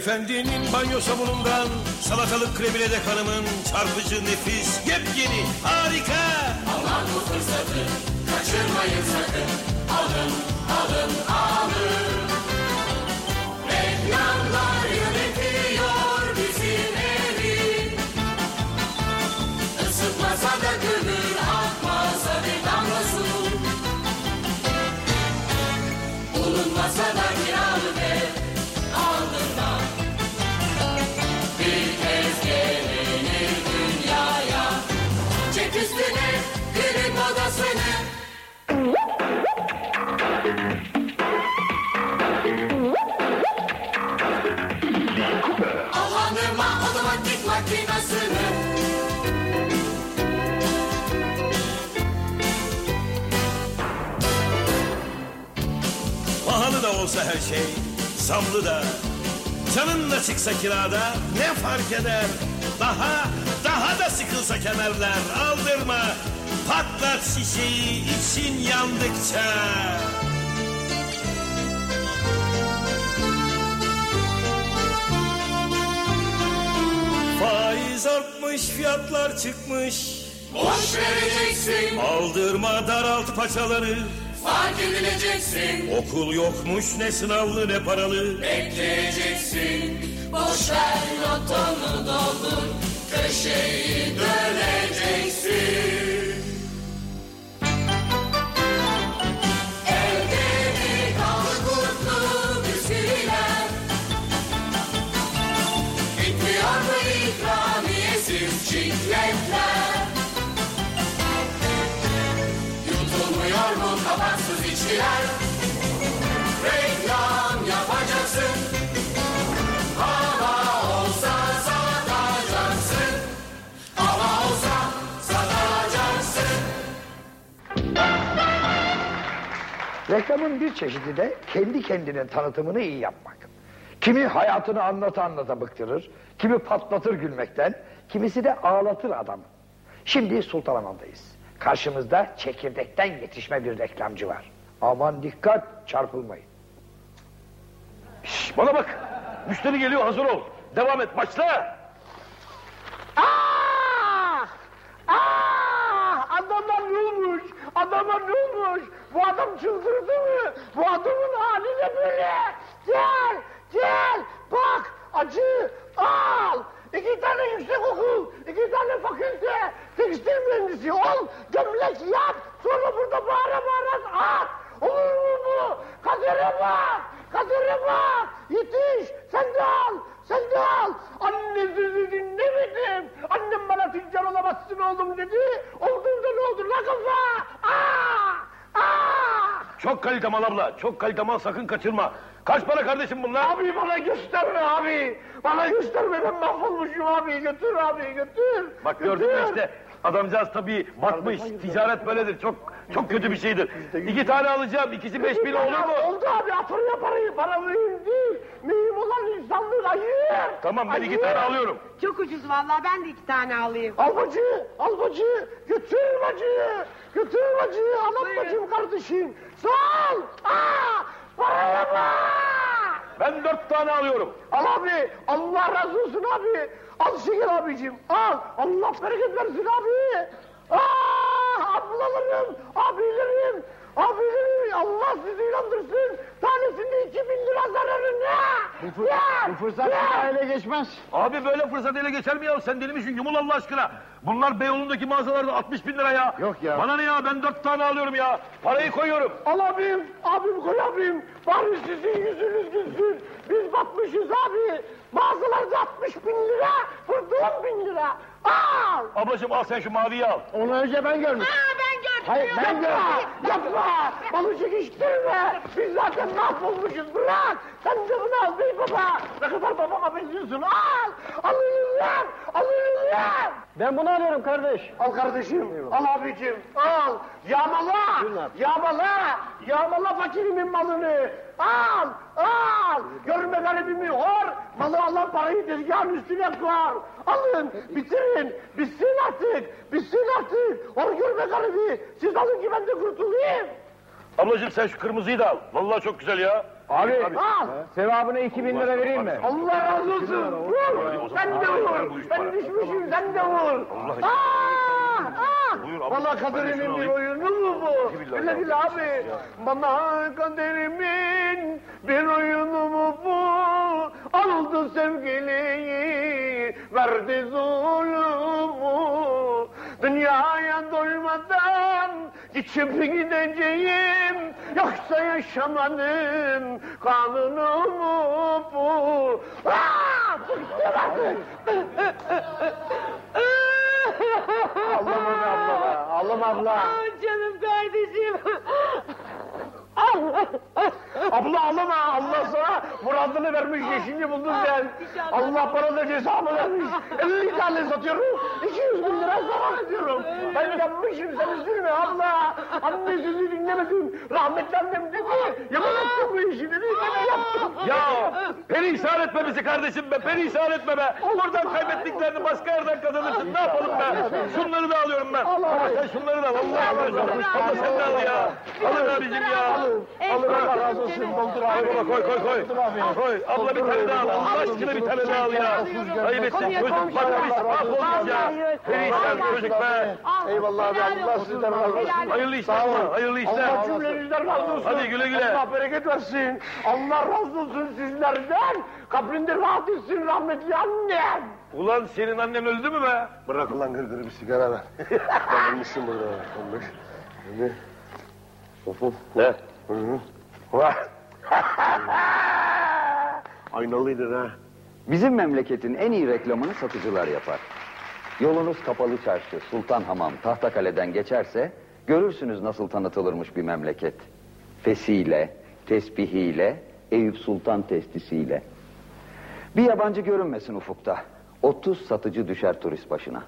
Beyefendinin banyo sabunundan salatalık kremine dek hanımın çarpıcı nefis yepyeni harika. Aman bu fırsatı kaçırmayın sakın. Alın, alın, alın. Her şey, zamlı da. Canın da çıksa kirada ne fark eder? Daha, daha da sıkılsa kemerler aldırma. Patlat şişeyi için yandıkça. Faiz artmış, fiyatlar çıkmış. Boş vereceksin, Aldırma daralt paçaları. Fark edileceksin. Okul yokmuş ne sınavlı ne paralı. Bekleyeceksin, boş ver lotonu doldur. Köşeyi döneceksin. Elde kapaksız içkiler? Reklam yapacaksın. Hava olsa satacaksın. Hava olsa satacaksın. Reklamın bir çeşidi de kendi kendinin tanıtımını iyi yapmak. Kimi hayatını anlata anlata bıktırır, kimi patlatır gülmekten, kimisi de ağlatır adamı. Şimdi Sultanahmet'teyiz. Karşımızda çekirdekten yetişme bir reklamcı var. Aman dikkat çarpılmayın. Şş, bana bak. Müşteri geliyor hazır ol. Devam et başla. Ah! Ah! Adama ne olmuş? Adama ne olmuş? Bu adam çıldırdı mı? Bu adamın hali ne böyle? Gel! Gel! Bak! Acı! Al! İki tane yüksek okul, iki tane fakülte, tekstil mühendisi ol, gömlek yap, sonra burada bağıra bağıra at! Olur mu bu? Kadere bak! Kadere bak! Yetiş! Sen de al! Sen de al! Anne sözü dinlemedim! Annem bana tüccar olamazsın oğlum dedi. Oldun da ne oldu la kafa? Aa! Aa! Çok kalite mal abla. Çok kalite mal sakın kaçırma. Kaç para kardeşim bunlar? Abi bana gösterme abi! Bana gösterme ben mahvolmuşum abi! Götür abi götür! Bak gördün mü işte. Adamcağız tabii batmış. Ticaret böyledir. Çok çok kötü bir şeydir. İki tane alacağım. İkisi beş bin olur mu? Oldu abi atır yaparım. Para mühim değil. Mühim olan insanlık hayır. Tamam ben iki tane alıyorum. Çok ucuz vallahi ben de iki tane alayım. Al bacı, al bacı, götür bacı, götür bacı, anam bacım kardeşim. Sağ ol. Aa, paraya bak. Ben dört tane alıyorum. Al abi, Allah razı olsun abi. Al şeker abicim, al. Allah bereket versin abi. Aa, ablalarım, abilerim, abilerim. Allah sizi inandırsın. Tanesinde iki bin lira zararı ne? Bu, bu fırsat ele geçmez. Abi böyle fırsat ele geçer mi ya? Sen deli misin? Yumul Allah aşkına. Bunlar Beyoğlu'ndaki mağazalarda 60 bin lira ya. Yok ya. Bana ne ya? Ben dört tane alıyorum ya. Parayı koyuyorum. Al abim, abim koy abim. Bari sizin yüzünüz gülsün. Biz batmışız abi. Mağazalarda 60 bin lira, burada 10 bin lira. Al. Ablacığım al sen şu maviyi al. Onu önce ben görmüştüm. Aa ben gördüm. Hayır ben gördüm. Yapma. Balı çekiştirme. Biz zaten mahvolmuşuz. Bırak. Sen de bunu al bey baba. Ne kadar babama benziyorsun. Al. Alın lan. Alın Ben bunu alıyorum kardeş. Al kardeşim. Al abicim. Al. Yağmala. Yağmala. Yağmala fakirimin malını. Al. Al. Görme garibimi hor. Malı alan parayı tezgahın üstüne koy. Alın. Bitirin. Bitsin artık. Bitsin artık. Hor görme garibi. Siz alın ki ben de kurtulayım. Ablacığım sen şu kırmızıyı da al. Vallahi çok güzel ya. Abi, al. Sevabına 2000 lira vereyim mi? Allah razı olsun. Vur. Sen de vur. Ben düşmüşüm sen de vur. Aa, aa. Bana kaderimin bir oyunu mu bu? Öyle değil abi. Bana kaderimin bir oyunu mu bu? Aldı sevgiliyi, verdi zulümü. Dünyaya doymadan içip gideceğim. Yoksa yaşamanın kanunu mu bu? Aa, fıktı bak. Ağlama be abla, ağlama abla. Ah, canım kardeşim. Abla ağlama, Allah sana muradını vermiş, yeşilini buldun sen. inşallah. Allah bana da cezamı vermiş. 50 tane satıyorum, 200 bin lira zarar ediyorum. Ben yanmışım, sen üzülme abla. Anne sözü dinlemedim. Rahmetli annem dedi, yapacaksın bu işi dedi, ben yaptım. Ya perişan etme bizi kardeşim be perişan etme be. Oradan kaybettiklerini başka yerden kazanırsın ne yapalım be. Şunları da alıyorum ben. Ama sen şunları da al Allah. Abla sen de al ya. Alın abicim ya. Allah razı olsun, doldur Koy abi. baba koy koy koy. Koy abla bir tane daha al. Allah aşkına bir tane daha al ya. Ayıp etsin çocuk bak biz mahvolduk ya. Perişan çocuk be. Eyvallah abi, Allah sizden razı olsun. Hayırlı işler hayırlı işler. Allah cümlenizden razı olsun. Hadi güle güle. Allah bereket versin. Allah razı olsun sizlerden. Kabrinde rahat etsin rahmetli annem. Ulan senin annen öldü mü be? Bırak ulan gırgırı bir sigara ver. ben ölmüşüm burada. 15. 20. Of Ne? Aynalıydın ha. Bizim memleketin en iyi reklamını satıcılar yapar. Yolunuz kapalı çarşı, Sultan Hamam, Tahtakale'den geçerse görürsünüz nasıl tanıtılırmış bir memleket. Fesiyle, tesbihiyle, Eyüp Sultan testisiyle. Bir yabancı görünmesin ufukta. 30 satıcı düşer turist başına.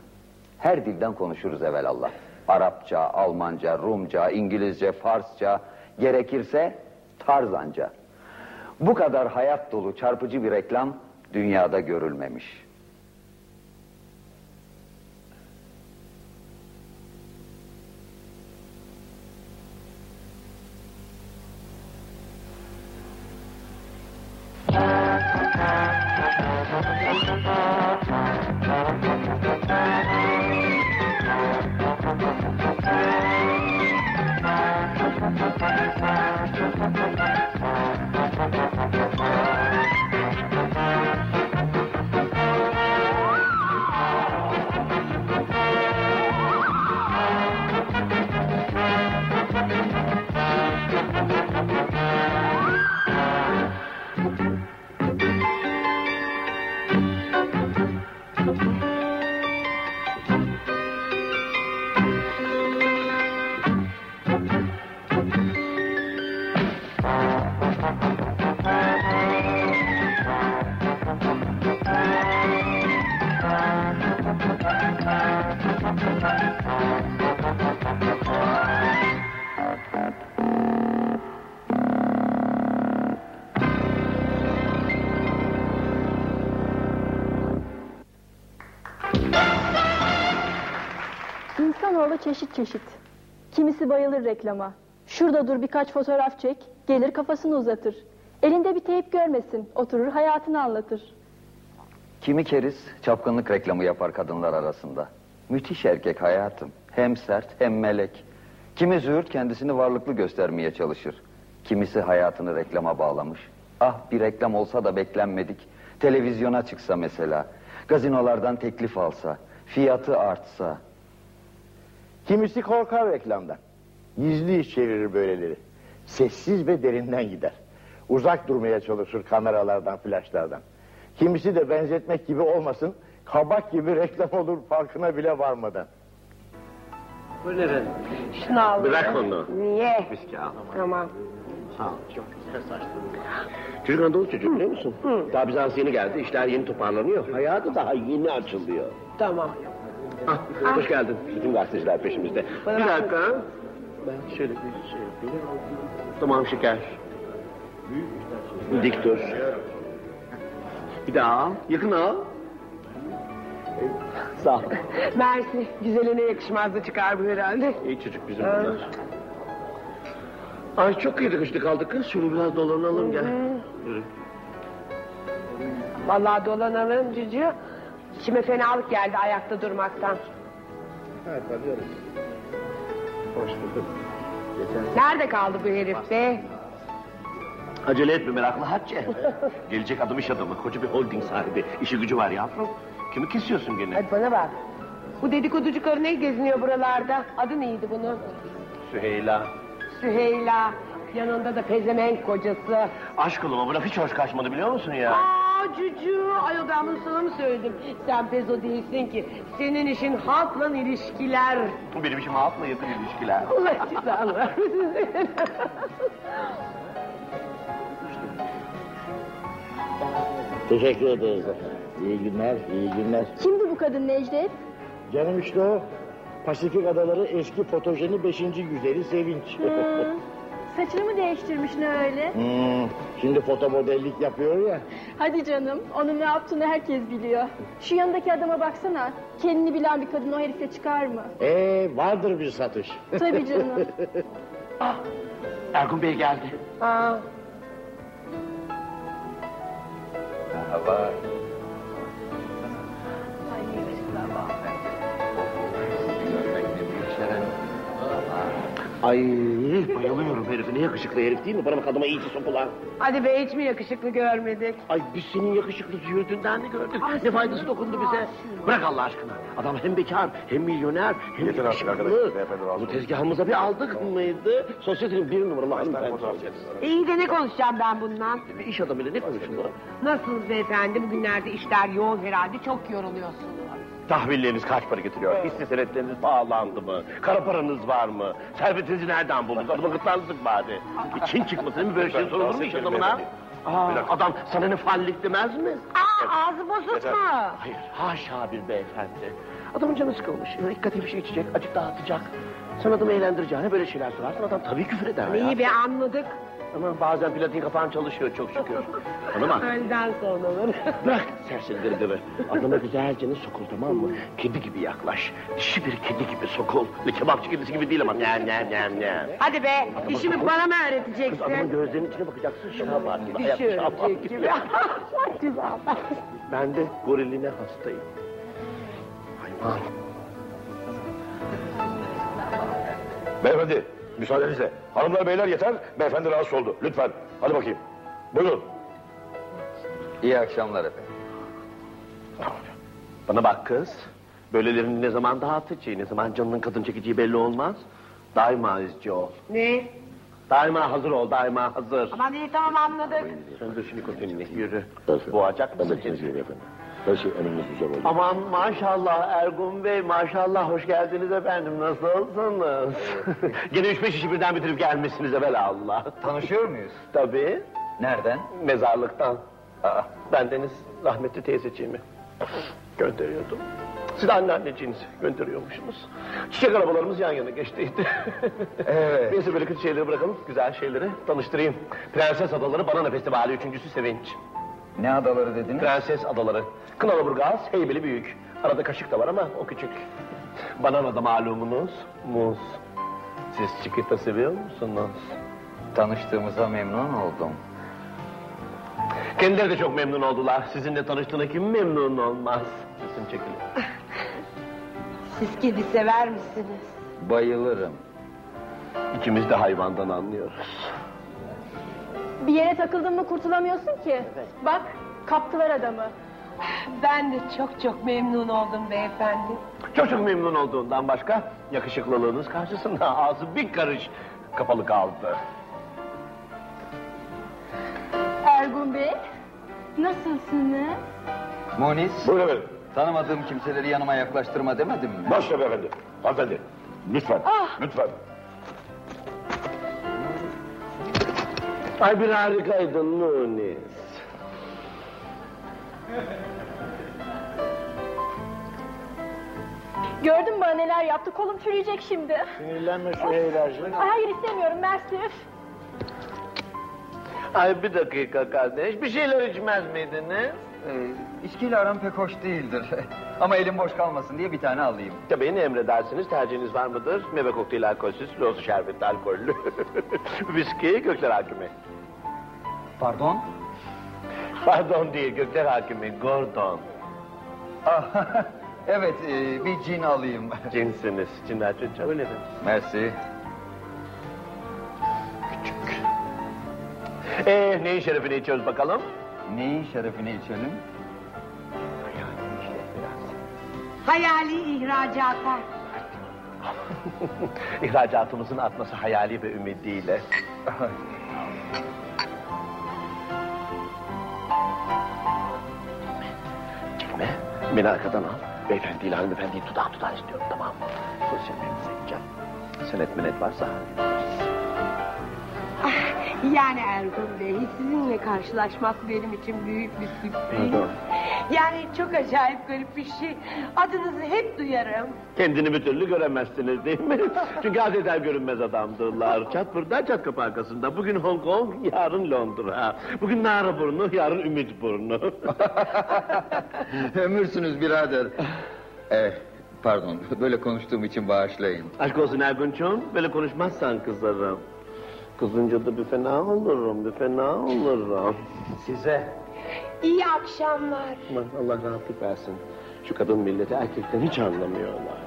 Her dilden konuşuruz evelallah. Arapça, Almanca, Rumca, İngilizce, Farsça, gerekirse Tarzanca. Bu kadar hayat dolu çarpıcı bir reklam dünyada görülmemiş. Çeşit çeşit. Kimisi bayılır reklama. Şurada dur birkaç fotoğraf çek, gelir kafasını uzatır. Elinde bir teyip görmesin, oturur hayatını anlatır. Kimi keriz çapkınlık reklamı yapar kadınlar arasında. Müthiş erkek hayatım. Hem sert hem melek. Kimi züğürt kendisini varlıklı göstermeye çalışır. Kimisi hayatını reklama bağlamış. Ah bir reklam olsa da beklenmedik. Televizyona çıksa mesela. Gazinolardan teklif alsa. Fiyatı artsa. Kimisi korkar reklamdan. Gizli iş çevirir böyleleri. Sessiz ve derinden gider. Uzak durmaya çalışır kameralardan, flaşlardan. Kimisi de benzetmek gibi olmasın, kabak gibi reklam olur farkına bile varmadan. Şunu al. Bırak onu. Niye? Viski al. Tamam. Çocuk Anadolu çocuğu biliyor musun? Daha Bizans yeni geldi. işler yeni toparlanıyor. Hayatı daha yeni açılıyor. Tamam. Ah, hoş geldin. Bütün gazeteciler peşimizde. Bir dakika. Ben şöyle bir şey yapayım. Tamam şeker. Dik dur. Bir daha al. Yakın al. Sağ ol. Mersi. Güzeline yakışmaz da çıkar bu herhalde. İyi çocuk bizim bunlar. Ay çok iyi kaldık kız. Şunu biraz dolanalım gel. Yürü. Vallahi dolanalım cücü. İçime fenalık geldi ayakta durmaktan. Ha tabii Hoş bulduk. Nerede kaldı bu herif be? Acele etme meraklı Hatice. Gelecek adım iş adamı. Koca bir holding sahibi. İşi gücü var yavrum. Kimi kesiyorsun gene? Hadi bana bak. Bu dedikoducu karı ne geziniyor buralarda? Adı neydi bunun? Süheyla. Süheyla. Yanında da pezemenk kocası. Aşk olma bu laf hiç hoş kaçmadı biliyor musun ya? Aa cücü. Ayol ben bunu sana mı söyledim? Sen pezo değilsin ki. Senin işin halkla ilişkiler. Benim işim halkla yakın ilişkiler. Allah cezanı vermesin. Teşekkür ederiz efendim. İyi günler, iyi günler. Kimdi bu kadın Necdet? Canım işte o. Pasifik adaları eski fotojeni beşinci güzeli Sevinç. Saçını mı değiştirmiş ne öyle? Hmm, şimdi fotomodellik yapıyor ya. Hadi canım, onun ne yaptığını herkes biliyor. Şu yanındaki adama baksana. Kendini bilen bir kadın o herifle çıkar mı? Ee, vardır bir satış. Tabii canım. Ergun Bey geldi. Aa, Merhaba. Ay bayılıyorum herife. Ne yakışıklı herif değil mi? Bana bak adama iyice sokulan. hadi be hiç mi yakışıklı görmedik? Ay biz senin yakışıklı yürüdüğünden de gördük. Ne faydası dokundu bize? Bırak Allah aşkına. Adam hem bekar, hem milyoner, hem Yeter artık yakışıklı. arkadaşlar, beyefendi razı Bu tezgahımıza bir aldık mıydı? Sosyetenin bir numaralı hanımefendi. İyi de ne konuşacağım ben bundan? Bir iş adamıyla ne konuşulur? Nasılsınız beyefendi? Bugünlerde işler yoğun herhalde. Çok yoruluyorsunuz. Tahvilleriniz kaç para getiriyor? Hisse senetleriniz pahalandı mı? Kara paranız var mı? Servetinizi nereden buldunuz? Adama gırtlağınızı sıkmadı. İçin çıkmasın değil mi? Böyle şey sorulur mu iş adamına? Aa, adam sana ne fallik demez mi? Aa ağzı bozuk mu? Hayır, haşa bir beyefendi. Adamın canı sıkılmış. Dikkatli bir şey içecek, acık dağıtacak. Sen adamı eğlendireceğine böyle şeyler sorarsan adam tabii küfür eder ya. İyi be anladık. Ama bazen platin kafan çalışıyor çok şükür. Bak. Önden sonra olur. Bırak serseri gırgırı. Adama güzelce sokul tamam mı? Kedi gibi yaklaş. Dişi bir kedi gibi sokul. Bir kebapçı kedisi gibi değil ama. Ne ne ne ne. Hadi be işimi bana mı Kız adamın öğreteceksin? gözlerinin içine bakacaksın. Şahap gibi. Şahap Düşürecek gibi. gibi. Güzel. Ben de goriline hastayım. Hayvan. Beyefendi müsaadenizle. Hanımlar beyler yeter. Beyefendi rahatsız oldu. Lütfen. Hadi bakayım. Buyurun. İyi akşamlar efendim. Bana bak kız. Böylelerini ne zaman dağıtacağı, ne zaman canının kadın çekeceği belli olmaz. Daima izci ol. Ne? Daima hazır ol, daima hazır. Aman iyi tamam anladık. Söndür şu nikotinini, yürü. Boğacak mısın kendini? efendim. Her şey önümüz güzel oldu. Aman maşallah Ergun Bey, maşallah hoş geldiniz efendim. Nasılsınız? Gene üç beş işi birden bitirip gelmişsiniz Allah. Tanışıyor muyuz? Tabii, Nereden? mezarlıktan. Aa, Bendeniz rahmetli teyzeciğimi gönderiyordum. Siz de anneanneciğinizi gönderiyormuşsunuz. Çiçek arabalarımız yan yana geçtiydi. Evet. Neyse böyle kötü şeyleri bırakalım, güzel şeyleri tanıştırayım. Prenses Adaları Banana Festivali üçüncüsü Sevinç. Ne adaları dediniz? Prenses Adaları. Kınalıburgaz, Heybeli büyük. Arada kaşık da var ama o küçük. Banana da malumunuz, muz. Siz çikolata seviyor musunuz? Tanıştığımıza memnun oldum. Kendileri de çok memnun oldular. Sizinle tanıştığına kim memnun olmaz? Sesim çekiliyor. Siz kedi sever misiniz? Bayılırım. İkimiz de hayvandan anlıyoruz. Bir yere takıldın mı kurtulamıyorsun ki. Bak, kaptılar adamı. Ben de çok çok memnun oldum beyefendi. Çok çok memnun olduğundan başka yakışıklılığınız karşısında ağzı bir karış kapalı kaldı. Ergun Bey, nasılsınız? Munis, Buyurun efendim. tanımadığım kimseleri yanıma yaklaştırma demedim mi? Başla beyefendi. Hanımefendi. Lütfen. Lütfen. Ay bir harikaydın Munis. Gördün mü bana neler yaptı? Kolum çürüyecek şimdi. Sinirlenme şu. Ay, hayır istemiyorum, mersi. üf. Ay bir dakika kardeş bir şeyler içmez miydiniz? Ee, içkiyle aram pek hoş değildir. Ama elim boş kalmasın diye bir tane alayım. Tabii ne emredersiniz? Tercihiniz var mıdır? Meyve kokteyli alkolsüz, lozu şerbetli alkollü. Viski, Gökler Hakimi. Pardon? Pardon değil, Gökler Hakimi, Gordon. Ah, evet, e, bir cin alayım. Cinsiniz, cinler çok öyle mi? Mersi. Ee, neyin şerefine içiyoruz bakalım? Neyin şerefine içelim? Hayali ihracata. İhracatımızın artması hayali ve ümidiyle. Beni arkadan al. Beyefendiyle hanımefendiyi dudak dudağa istiyorum tamam mı? Pozisyonlarınızı edeceğim. Senet menet varsa Yani Ergun Bey sizinle karşılaşmak benim için büyük bir sürpriz. Pardon. Yani çok acayip garip bir şey. Adınızı hep duyarım. Kendini bir türlü göremezsiniz değil mi? Çünkü adeta görünmez adamdırlar. Çat burada çat kapı arkasında. Bugün Hong Kong, yarın Londra. Bugün Naraburnu, yarın Ümitburnu. Ömürsünüz birader. Eh, pardon, böyle konuştuğum için bağışlayın. Aşk olsun Ergun'cum, böyle konuşmazsan kızarım. Kızınca da bir fena olurum, bir fena olurum. Size. İyi akşamlar. Aman Allah rahatlık versin. Şu kadın milleti erkekten hiç anlamıyorlar.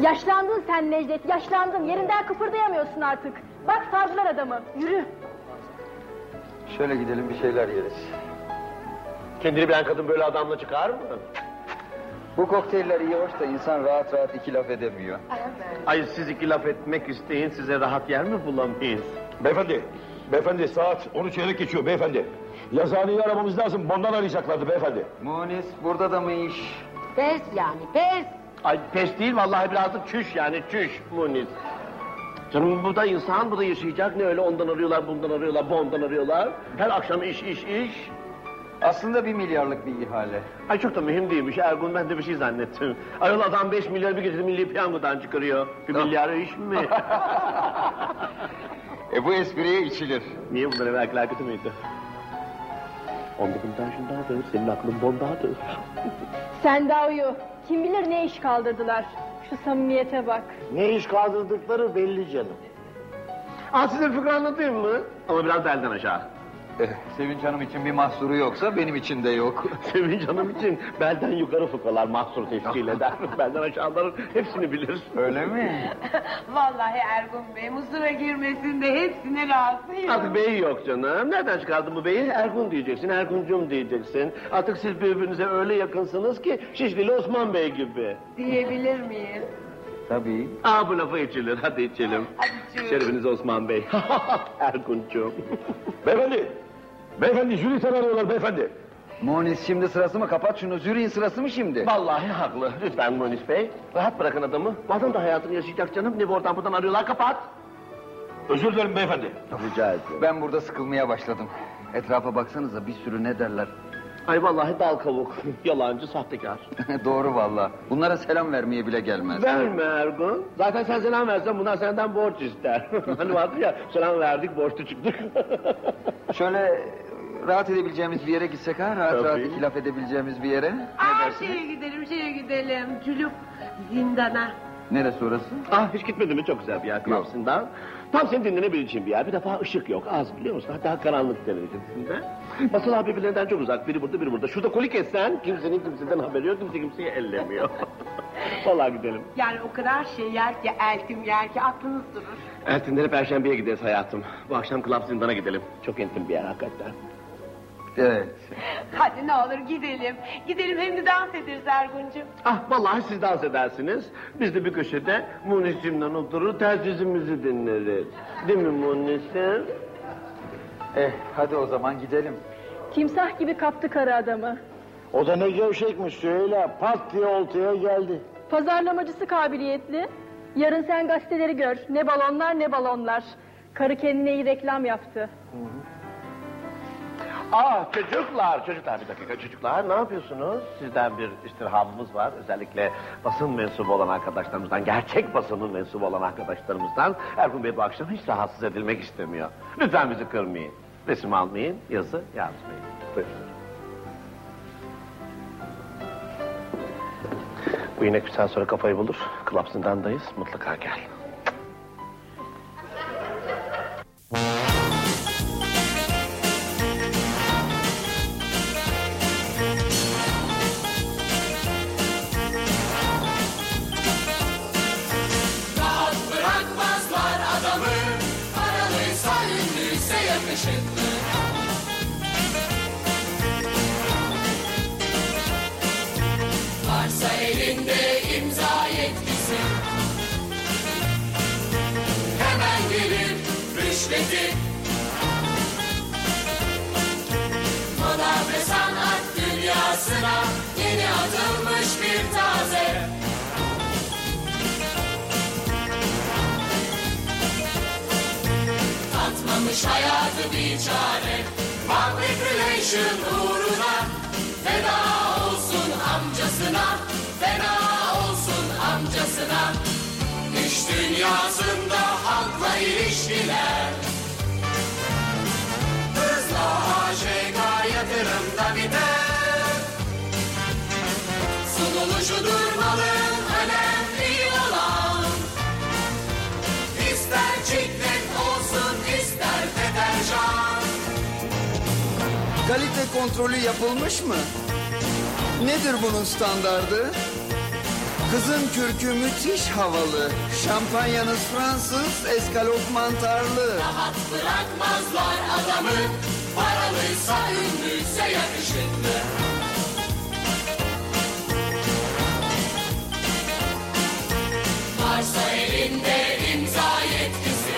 Yaşlandın sen Necdet, yaşlandın. Yerinden kıpırdayamıyorsun artık. Bak savcılar adamı, yürü. Şöyle gidelim bir şeyler yeriz. Kendini bilen kadın böyle adamla çıkar mı? Bu kokteyller iyi hoş da insan rahat rahat iki laf edemiyor. Ay siz iki laf etmek isteyin, size rahat yer mi bulamayız? Beyefendi, beyefendi saat 13 çeyrek geçiyor beyefendi. Yazıhaneyi aramamız lazım, bondan arayacaklardı beyefendi. Munis, burada da mı iş? Pes yani pes. Ay pes değil vallahi birazcık çüş yani çüş Muniz. Canım bu da insan, bu da yaşayacak. Ne öyle ondan arıyorlar, bundan arıyorlar, bondan arıyorlar. Her akşam iş, iş, iş. Aslında bir milyarlık bir ihale. Ay çok da mühim değilmiş Ergun, ben de bir şey zannettim. Ayol adam 5 milyar bir gecede milli piyangodan çıkarıyor. Bir milyar iş mi? E bu espriye içilir. Niye bunlar evvelkiler kötü müydü? Onda bundan şundadır, senin aklın bondadır. Sen daha uyu. Kim bilir ne iş kaldırdılar. Şu samimiyete bak. Ne iş kaldırdıkları belli canım. Aa size fıkra anlatayım mı? Ama biraz belden aşağı. Eh, Sevinç Hanım için bir mahsuru yoksa benim için de yok. Sevinç Hanım için belden yukarı fıkralar mahsur teşkil eder. belden aşağıların hepsini bilir. Öyle mi? Vallahi Ergun Bey musura girmesinde hepsine razıyım. Artık bey yok canım. Nereden çıkardın bu beyi? Ergun diyeceksin, Erguncum diyeceksin. Artık siz birbirinize öyle yakınsınız ki Şişlili Osman Bey gibi. Diyebilir miyim? Tabii. Aa bu lafı içilir, hadi içelim. Hadi içelim. Şerefinize Osman Bey. Erguncum. Beyefendi, beyefendi jüri arıyorlar beyefendi. Munis şimdi sırası mı? Kapat şunu. Zürih'in sırası mı şimdi? Vallahi haklı. Lütfen Munis Bey. Rahat bırakın adamı. Bu adam da hayatını yaşayacak canım. Ne bu oradan buradan arıyorlar kapat. Özür dilerim beyefendi. Rica ederim. Ben burada sıkılmaya başladım. Etrafa baksanıza bir sürü ne derler. Ay vallahi dal kavuk. Yalancı, sahtekar. Doğru valla. Bunlara selam vermeye bile gelmez. Verme Ergun. Zaten sen selam versen bunlar senden borç ister. hani vardı ya selam verdik borçlu çıktık. Şöyle rahat edebileceğimiz bir yere gitsek ha? Rahat Tabii. rahat iki laf edebileceğimiz bir yere. Ne Aa, dersiniz? şeye gidelim şeye gidelim. Cülüp zindana. Neresi orası? ah hiç gitmedin mi? Çok güzel bir yer Klapsın'dan. Tam seni dinlenebileceğin bir yer. Bir defa ışık yok. Az biliyor musun? Hatta karanlık derecesinde. Masalar birbirlerinden çok uzak. Biri burada biri burada. Şurada kolik etsen kimsenin kimseden haberi yok. Kimse kimseyi ellemiyor. Vallahi gidelim. Yani o kadar şey yer ki eltim yer ki aklınız durur. Ertinlere Perşembe'ye gideriz hayatım. Bu akşam Klap Zindan'a gidelim. Çok intim bir yer hakikaten. Evet. Hadi ne olur gidelim. Gidelim hem de dans ederiz Ergun'cum. Ah vallahi siz dans edersiniz. Biz de bir köşede Munis'imden oturur terzizimizi dinleriz. Değil mi Munis'im? Eh hadi o zaman gidelim. Timsah gibi kaptı karı adamı. O da ne gevşekmiş söyle. Pat diye oltaya geldi. Pazarlamacısı kabiliyetli. Yarın sen gazeteleri gör. Ne balonlar ne balonlar. Karı kendine iyi reklam yaptı. Aa çocuklar, çocuklar bir dakika çocuklar ne yapıyorsunuz? Sizden bir istirhamımız var. Özellikle basın mensubu olan arkadaşlarımızdan, gerçek basının mensubu olan arkadaşlarımızdan Ergun Bey bu akşam hiç rahatsız edilmek istemiyor. Lütfen bizi kırmayın. Resim almayın, yazı yazmayın. Buyurun. Bu inek bir saat sonra kafayı bulur. Klap zindandayız. Mutlaka gel. Rüşveti Moda ve sanat dünyasına Yeni atılmış bir taze. Tatmamış hayatı bir çare. Matriculation uğruna. Feda olsun amcasına. Feda olsun amcasına. İş dünyasında halkla ilişkiler Sunuluşudur malın önemli olan İster çiklet olsun ister deterjan Kalite kontrolü yapılmış mı? Nedir bunun standardı? Kızın kürkü müthiş havalı. Şampanyanız Fransız, eskalop mantarlı. Rahat bırakmazlar adamı Paralıysa ünlüyse yakışıklı Varsa elinde imza yetkisi.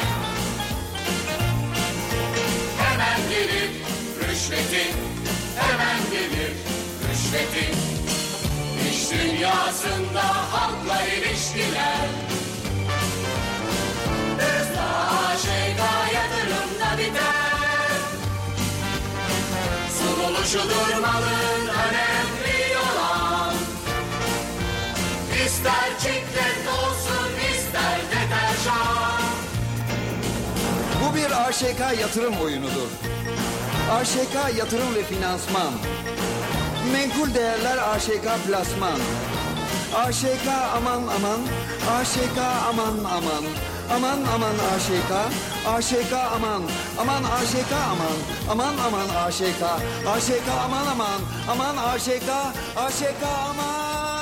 Hemen gelir rüşveti Hemen gelir rüşveti. İş dünyasında halkla ilişkiler. Hızla AŞK yatırımda biter. Sunuluşudur malın önemli bir AŞK yatırım oyunudur. AŞK yatırım ve finansman. Menkul değerler AŞK plasman. AŞK aman aman, AŞK aman aman. Aman aman AŞK, AŞK aman, aman AŞK aman, aman aman AŞK, AŞK aman aman, aman AŞK, AŞK aman.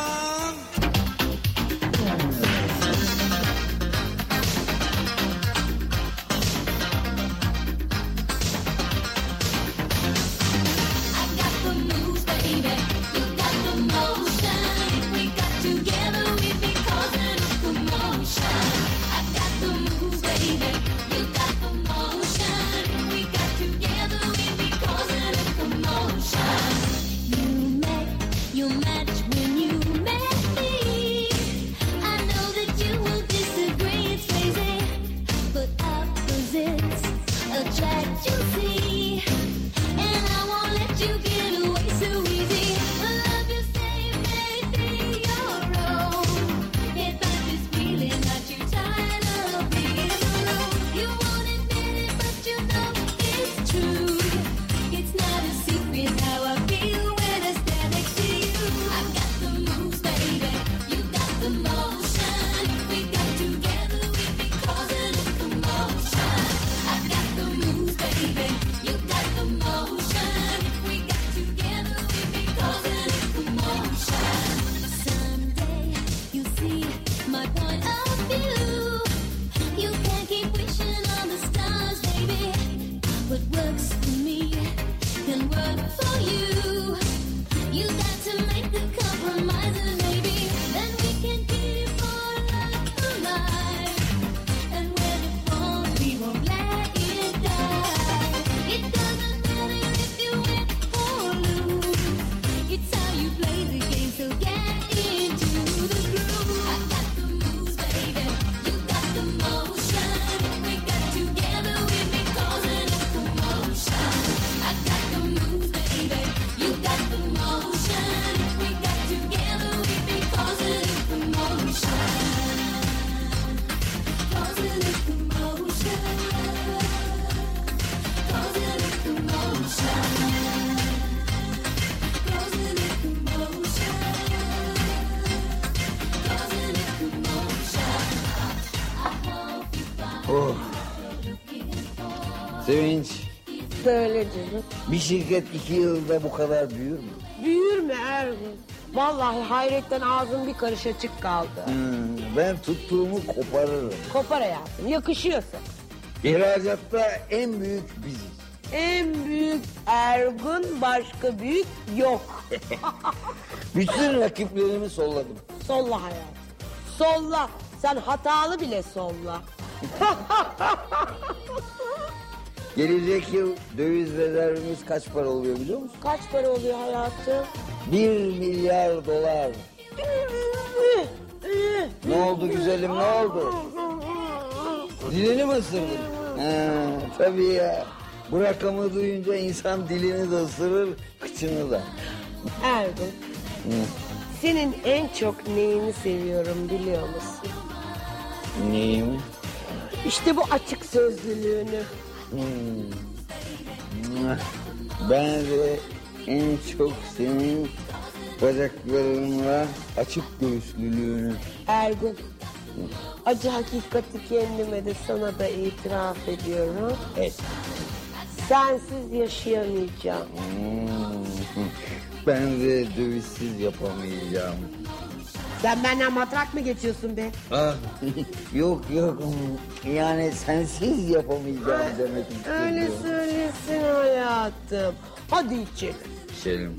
Bir şirket iki yılda bu kadar büyür mü? Büyür mü Ergun? Vallahi hayretten ağzım bir karış açık kaldı. Hmm, ben tuttuğumu koparırım. Kopar hayatım yakışıyorsa. İhracatta en büyük biziz. En büyük Ergun başka büyük yok. Bütün rakiplerimi solladım. Solla hayatım. Solla. Sen hatalı bile solla. Gelecek yıl döviz rezervimiz kaç para oluyor biliyor musun? Kaç para oluyor hayatım? Bir milyar dolar. Ne oldu güzelim ne oldu? Dilini mi ısırdın? Tabii ya. Bu rakamı duyunca insan dilini de ısırır, kıçını da. Ergun. Senin en çok neyini seviyorum biliyor musun? Neyim? İşte bu açık sözlülüğünü. Hmm. Ben de en çok senin bacaklarınla açık göğüslülüğünü. Ergun. Acı hakikati kendime de sana da itiraf ediyorum. Evet. Sensiz yaşayamayacağım. Hmm. Ben de dövizsiz yapamayacağım. Sen benden matrak mı geçiyorsun be? Ah, yok yok yani sensiz yapamayacağım demek istedim. Öyle söylesin hayatım. Hadi içelim. Selim.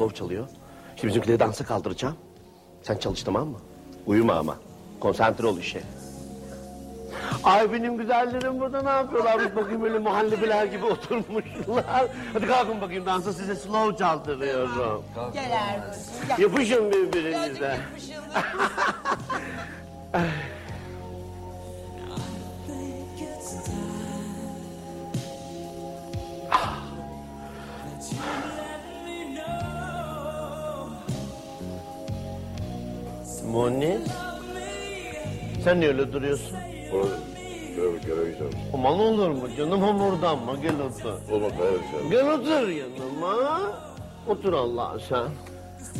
Slow çalıyor. Şimdi bizimkileri dansa kaldıracağım. Sen çalış tamam mı? Uyuma ama. Konsantre ol işe. Ay benim güzellerim burada ne yapıyorlar? bakayım böyle muhallebiler gibi oturmuşlar. Hadi kalkın bakayım dansa size slow çaldırıyorum. Gel Ergun. Gel. Yapışın birbirinize. Moni. Sen niye öyle duruyorsun? Aman olur mu canım homurdanma gel otur. Olmaz hayır Gel otur yanıma. Otur Allah sen.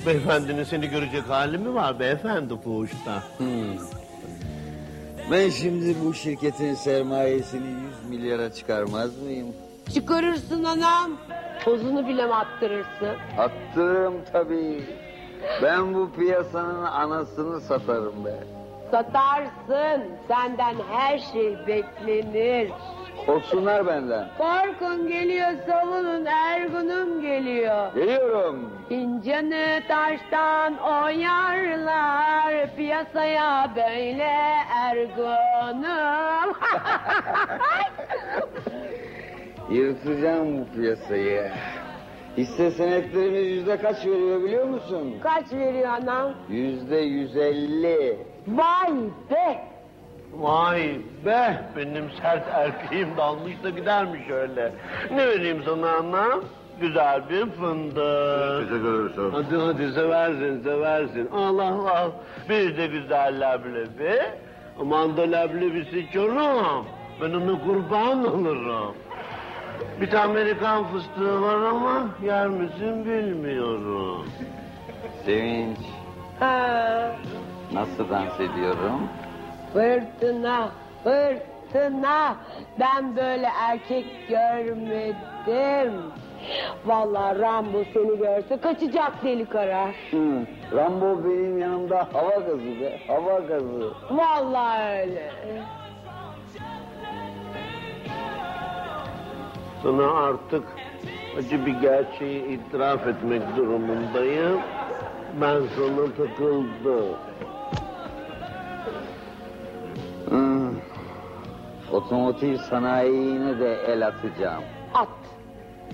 Beyefendinin seni görecek hali mi var beyefendi fuhuşta? Hmm. Ben şimdi bu şirketin sermayesini 100 milyara çıkarmaz mıyım? Çıkarırsın anam. Tozunu bile mi attırırsın? Attırırım tabii. Ben bu piyasanın anasını satarım be. Satarsın. Senden her şey beklenir. Korksunlar benden. Korkun geliyor savunun Ergun'um geliyor. Geliyorum. Fincanı taştan oyarlar piyasaya böyle Ergun'um. Yırtacağım bu piyasayı. Hisse senetlerimiz yüzde kaç veriyor biliyor musun? Kaç veriyor anam? Yüzde yüz elli. Vay be! Vay be benim sert erkeğim dalmış da gidermiş öyle. Ne vereyim sana anam? Güzel bir fındık. Teşekkür ederim. Hadi hadi seversin seversin. Allah Allah. Bir de güzel leblebi. Aman da leblebisi çorum. Ben ona kurban olurum. Bir tane Amerikan fıstığı var ama yer misin bilmiyorum. Sevinç. Ha, Nasıl dans ediyorum? fırtına, fırtına. Ben böyle erkek görmedim. Vallahi Rambo seni görse kaçacak deli kara. Hı. Rambo benim yanımda hava gazı be. Hava gazı. Vallahi öyle. Sana artık acı bir gerçeği itiraf etmek durumundayım. Ben sana takıldım. Hı. Otomotiv sanayine de el atacağım. At,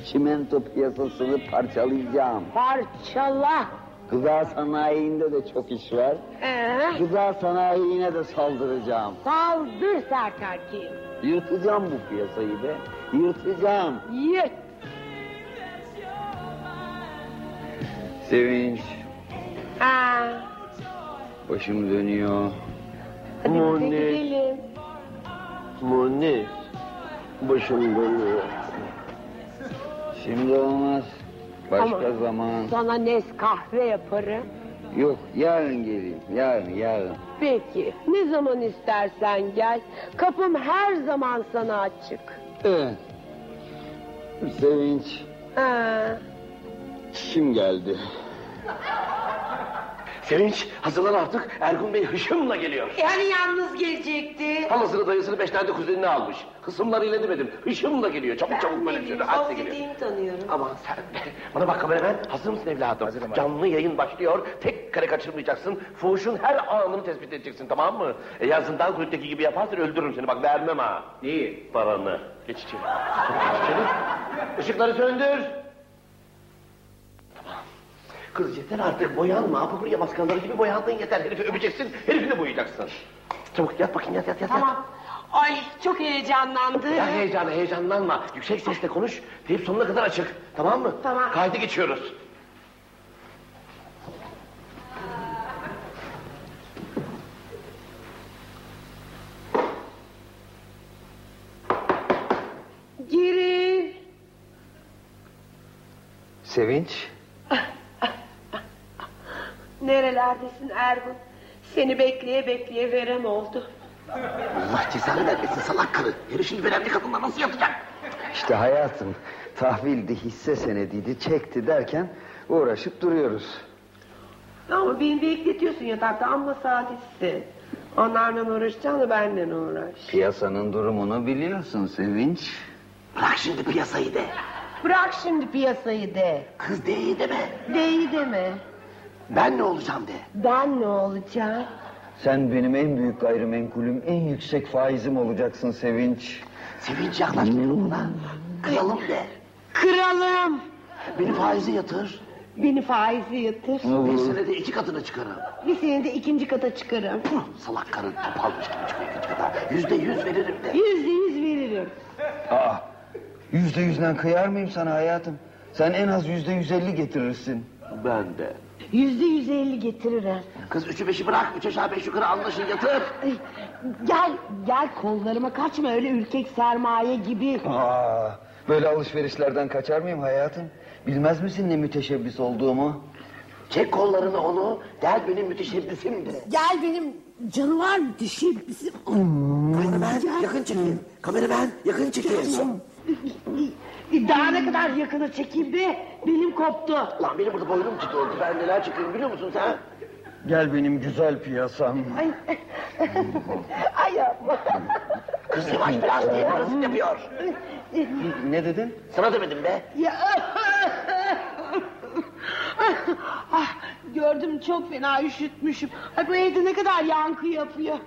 Çimento piyasasını parçalayacağım. parçala. Gıda sanayinde de çok iş var. Ee, Gıda sanayine de saldıracağım. saldır sert erkeğim. Yırtacağım bu piyasayı be. Yırtacağım. Yırt. Sevinç, Aa, başım dönüyor. hadi bize Moni. gidelim. Moni. Başım dönüyor. Şimdi olmaz. Başka Ama- zaman. Sana nes kahve yaparım. Yok, yarın geleyim. Yarın, yarın. Peki, ne zaman istersen gel. Kapım her zaman sana açık. Evet. Sevinç, Aa, çişim geldi. Sevinç hazırlan artık. Ergun Bey hışımla geliyor. yani yalnız gelecekti. Halasını dayısını beş tane de kuzenini almış. Kısımlarıyla demedim. Hışımla geliyor. Çabuk çabuk böyle şöyle. Hadi geliyor. Tanıyorum. Aman sen. Bana bak kameraman. Hazır mısın evladım? Canlı yayın başlıyor. Tek kare kaçırmayacaksın. Fuhuşun her anını tespit edeceksin tamam mı? Eğer zindan kulüpteki gibi yaparsan öldürürüm seni. Bak vermem ha. İyi. Paranı. Geç içeri. Geç içeri. Işıkları söndür. Tamam. Kız yeter artık boyanma. Apapurya maskarları gibi boyandın yeter. Herifi öpeceksin. Herifini de boyayacaksın. Çabuk yat bakayım yat yat yat. yat. Tamam. Ay çok heyecanlandı. Ya heyecanı heyecanlanma. Yüksek sesle konuş. Teyip sonuna kadar açık. Tamam mı? Tamam. Kaydı geçiyoruz. Girin. Sevinç, Nerelerdesin Ergun? Seni bekleye bekleye verem oldu. Allah cezanı vermesin salak karı. Herif şimdi önemli kadınla nasıl yatacak? işte hayatım tahvildi, hisse senediydi, çekti derken uğraşıp duruyoruz. Ama beni bekletiyorsun yatakta amma saadetsin. Onlarla uğraşacağını benden uğraş. Piyasanın durumunu biliyorsun Sevinç. Bırak şimdi piyasayı de. Bırak şimdi piyasayı de. Kız de iyi deme. Değil deme. Ben ne olacağım de. Ben ne olacağım? Sen benim en büyük gayrimenkulüm, en yüksek faizim olacaksın Sevinç. Sevinç yaklaşmayalım buna. Kralım de. Kralım. Beni faize yatır. Beni faizi yatır. Bir senede iki katına çıkarım. Bir senede ikinci kata çıkarım. Salak karı topalmış gibi çıkıyor ikinci kata. Yüzde yüz veririm de. Yüzde yüz veririm. Aa, yüzde yüzden kıyar mıyım sana hayatım? Sen en az yüzde yüz elli getirirsin. Ben de. Yüzde yüz elli getiririm. Kız üçü beşi bırak. Üç aşağı beş yukarı anlaşın yatır. Ay, Gel, gel kollarıma kaçma öyle ürkek sermaye gibi. Aa, böyle alışverişlerden kaçar mıyım hayatım? Bilmez misin ne müteşebbis olduğumu? Çek kollarını onu. Gel benim müteşebbisim de. Gel benim canavar müteşebbisim. Kameraman yakın çekin. Kameraman yakın çekin. Daha ne kadar yakına çekeyim be? Benim koptu. Lan benim burada boynum titriyordu. Ben neler çekiyorum biliyor musun sen? Gel benim güzel piyasam. Ay, ay yapma. Kız yavaş biraz diye parasını yapıyor. Ne dedin? Sana demedim be. Ya. ah, gördüm çok fena üşütmüşüm. Ay, bu evde ne kadar yankı yapıyor.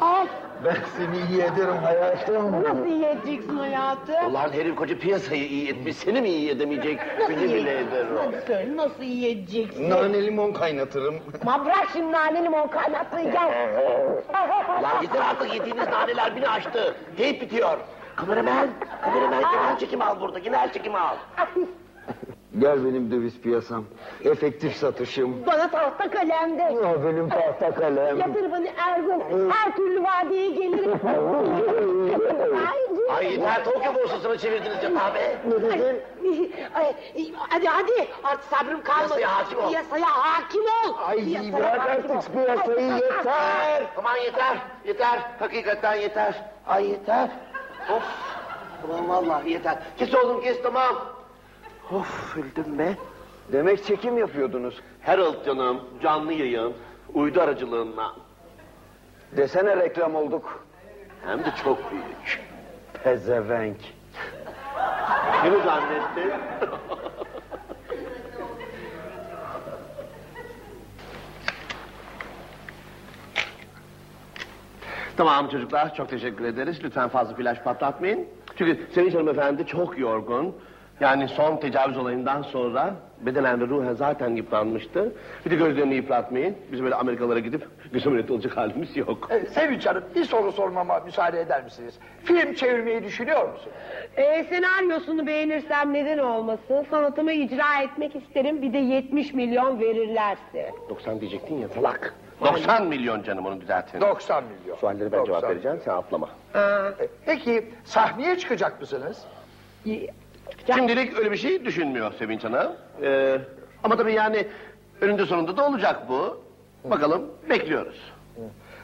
Ay, Ben seni iyi ederim hayatım. nasıl yiyeceksin hayatım? Ulan herif koca piyasayı iyi etmiş. Seni mi iyi edemeyecek? Beni bile eder o. Hadi söyle nasıl yiyeceksin? Nane limon kaynatırım. Ma bırak şimdi nane limon kaynatmayı gel. Lan yeter artık yediğiniz naneler beni açtı. Teyp bitiyor. Kameraman, kameraman genel çekim al burada. Genel çekim al. Gel benim döviz piyasam. Efektif satışım. Bana tahta kalemde. Ya benim tahta kalem. Yatır beni Ergun. Her türlü vadeye gelirim. Ay, yeter Tokyo borsasına çevirdiniz ya be. Ne dedin? Ay, hadi hadi artık sabrım kalmadı. Piyasaya hakim ol. Piyasaya hakim ol. Ay Piyasaya bırak artık piyasayı yeter. Aman yeter, yeter. Hakikaten yeter. Ay yeter. Of. Aman vallahi yeter. Kes oğlum kes tamam. Of öldüm be. Demek çekim yapıyordunuz. Herald canım, canlı yayın, uydu aracılığından. Desene reklam olduk. Hem de çok büyük. Pezevenk. Kimi zannettin? tamam çocuklar çok teşekkür ederiz. Lütfen fazla flash patlatmayın. Çünkü Sevinç hanımefendi çok yorgun. Yani son tecavüz olayından sonra bedenen ve ruhen zaten yıpranmıştı. Bir de gözlerini yıpratmayın. Biz böyle Amerikalara gidip göz ameliyatı olacak halimiz yok. Ee, Sevinç Hanım bir soru sormama müsaade eder misiniz? Film çevirmeyi düşünüyor musun? Ee, senaryosunu beğenirsem neden olmasın? Sanatımı icra etmek isterim. Bir de 70 milyon verirlerse. 90 diyecektin ya salak. 90 milyon canım onu düzeltin. 90 milyon. Sualleri ben cevap 90. vereceğim sen atlama. Ee, Peki sahneye çıkacak mısınız? Şimdilik öyle bir şey düşünmüyor Sevinç Hanım. Ee, ama tabii yani önünde sonunda da olacak bu. Bakalım bekliyoruz.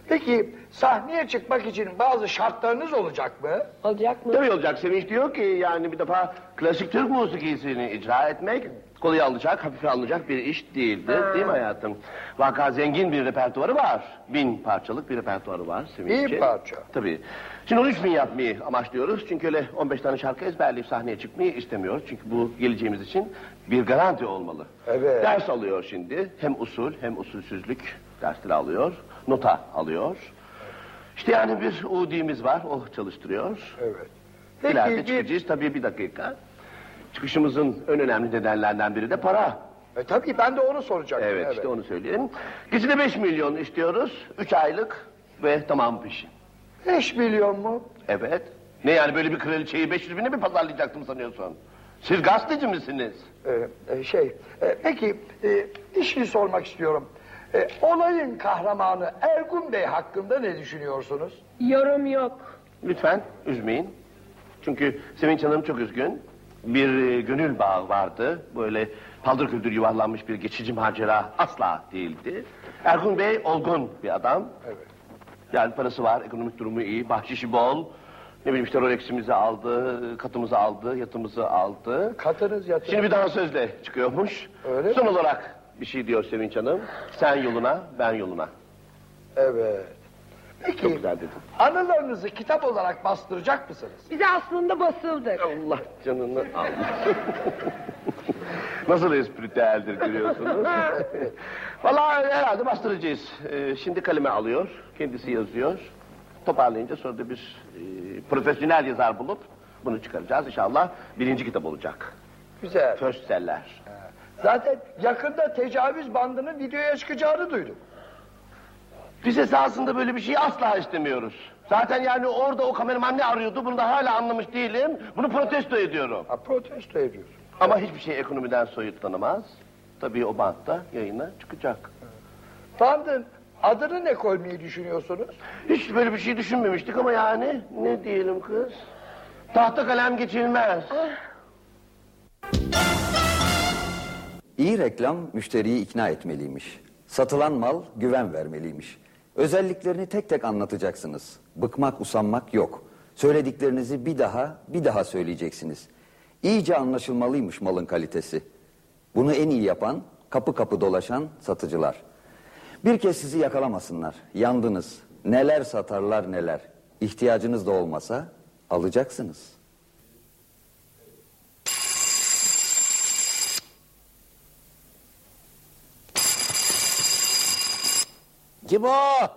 Peki sahneye çıkmak için bazı şartlarınız olacak mı? Olacak mı? Tabii olacak Sevinç diyor ki yani bir defa klasik Türk musikisini icra etmek kolay alınacak, hafife alınacak bir iş değildir. Değil mi hayatım? Vaka zengin bir repertuarı var. Bin parçalık bir repertuarı var Sevinç'ciğim. Bin parça. Tabii. Şimdi 13 bin yapmayı amaçlıyoruz. Çünkü öyle 15 tane şarkı ezberleyip sahneye çıkmayı istemiyoruz. Çünkü bu geleceğimiz için bir garanti olmalı. Evet. Ders alıyor şimdi. Hem usul hem usulsüzlük dersleri alıyor. Nota alıyor. İşte yani bir UD'miz var. O çalıştırıyor. Evet. İleride Peki, çıkacağız tabii bir dakika. Çıkışımızın en önemli nedenlerden biri de para. E, tabii ben de onu soracaktım. Evet, işte onu söyleyelim. Gizli 5 milyon istiyoruz. 3 aylık ve tamam peşin. 5 milyon mu? Evet. Ne yani böyle bir kraliçeyi 500 bine mi pazarlayacaktım sanıyorsun? Siz gazeteci misiniz? Ee, e, şey, e, peki e, bir şey sormak istiyorum. E, olayın kahramanı Ergun Bey hakkında ne düşünüyorsunuz? Yorum yok. Lütfen üzmeyin. Çünkü Sevinç Hanım çok üzgün. Bir e, gönül bağı vardı. Böyle paldır küldür yuvarlanmış bir geçici macera asla değildi. Ergun Bey olgun bir adam. Evet. Yani parası var, ekonomik durumu iyi, bahşişi bol. Ne bileyim işte Rolex'imizi aldı, katımızı aldı, yatımızı aldı. Katınız yatın. Şimdi bir daha sözle çıkıyormuş. Öyle Son mi? olarak bir şey diyor Sevinç Hanım. Sen yoluna, ben yoluna. Evet. Çok Peki güzel dedim. anılarınızı kitap olarak bastıracak mısınız? Biz aslında basıldık. Allah canını almasın. Nasıl espritüeldir görüyorsunuz. Vallahi herhalde bastıracağız. Ee, şimdi kaleme alıyor, kendisi yazıyor. Toparlayınca sonra da bir e, profesyonel yazar bulup bunu çıkaracağız. İnşallah birinci kitap olacak. Güzel. First seller. Zaten yakında tecavüz bandının videoya çıkacağını duydum. Biz esasında böyle bir şey asla istemiyoruz. Zaten yani orada o kameraman ne arıyordu bunu da hala anlamış değilim. Bunu protesto ediyorum. Ha, protesto ediyorsun. Ama hiçbir şey ekonomiden soyutlanamaz. Tabii o bantta yayına çıkacak. Bandın adını ne koymayı düşünüyorsunuz? Hiç böyle bir şey düşünmemiştik ama yani ne diyelim kız? Tahta kalem geçilmez. İyi reklam müşteriyi ikna etmeliymiş. Satılan mal güven vermeliymiş. Özelliklerini tek tek anlatacaksınız. Bıkmak, usanmak yok. Söylediklerinizi bir daha, bir daha söyleyeceksiniz. İyice anlaşılmalıymış malın kalitesi. Bunu en iyi yapan, kapı kapı dolaşan satıcılar. Bir kez sizi yakalamasınlar. Yandınız. Neler satarlar neler. İhtiyacınız da olmasa alacaksınız. Kim o?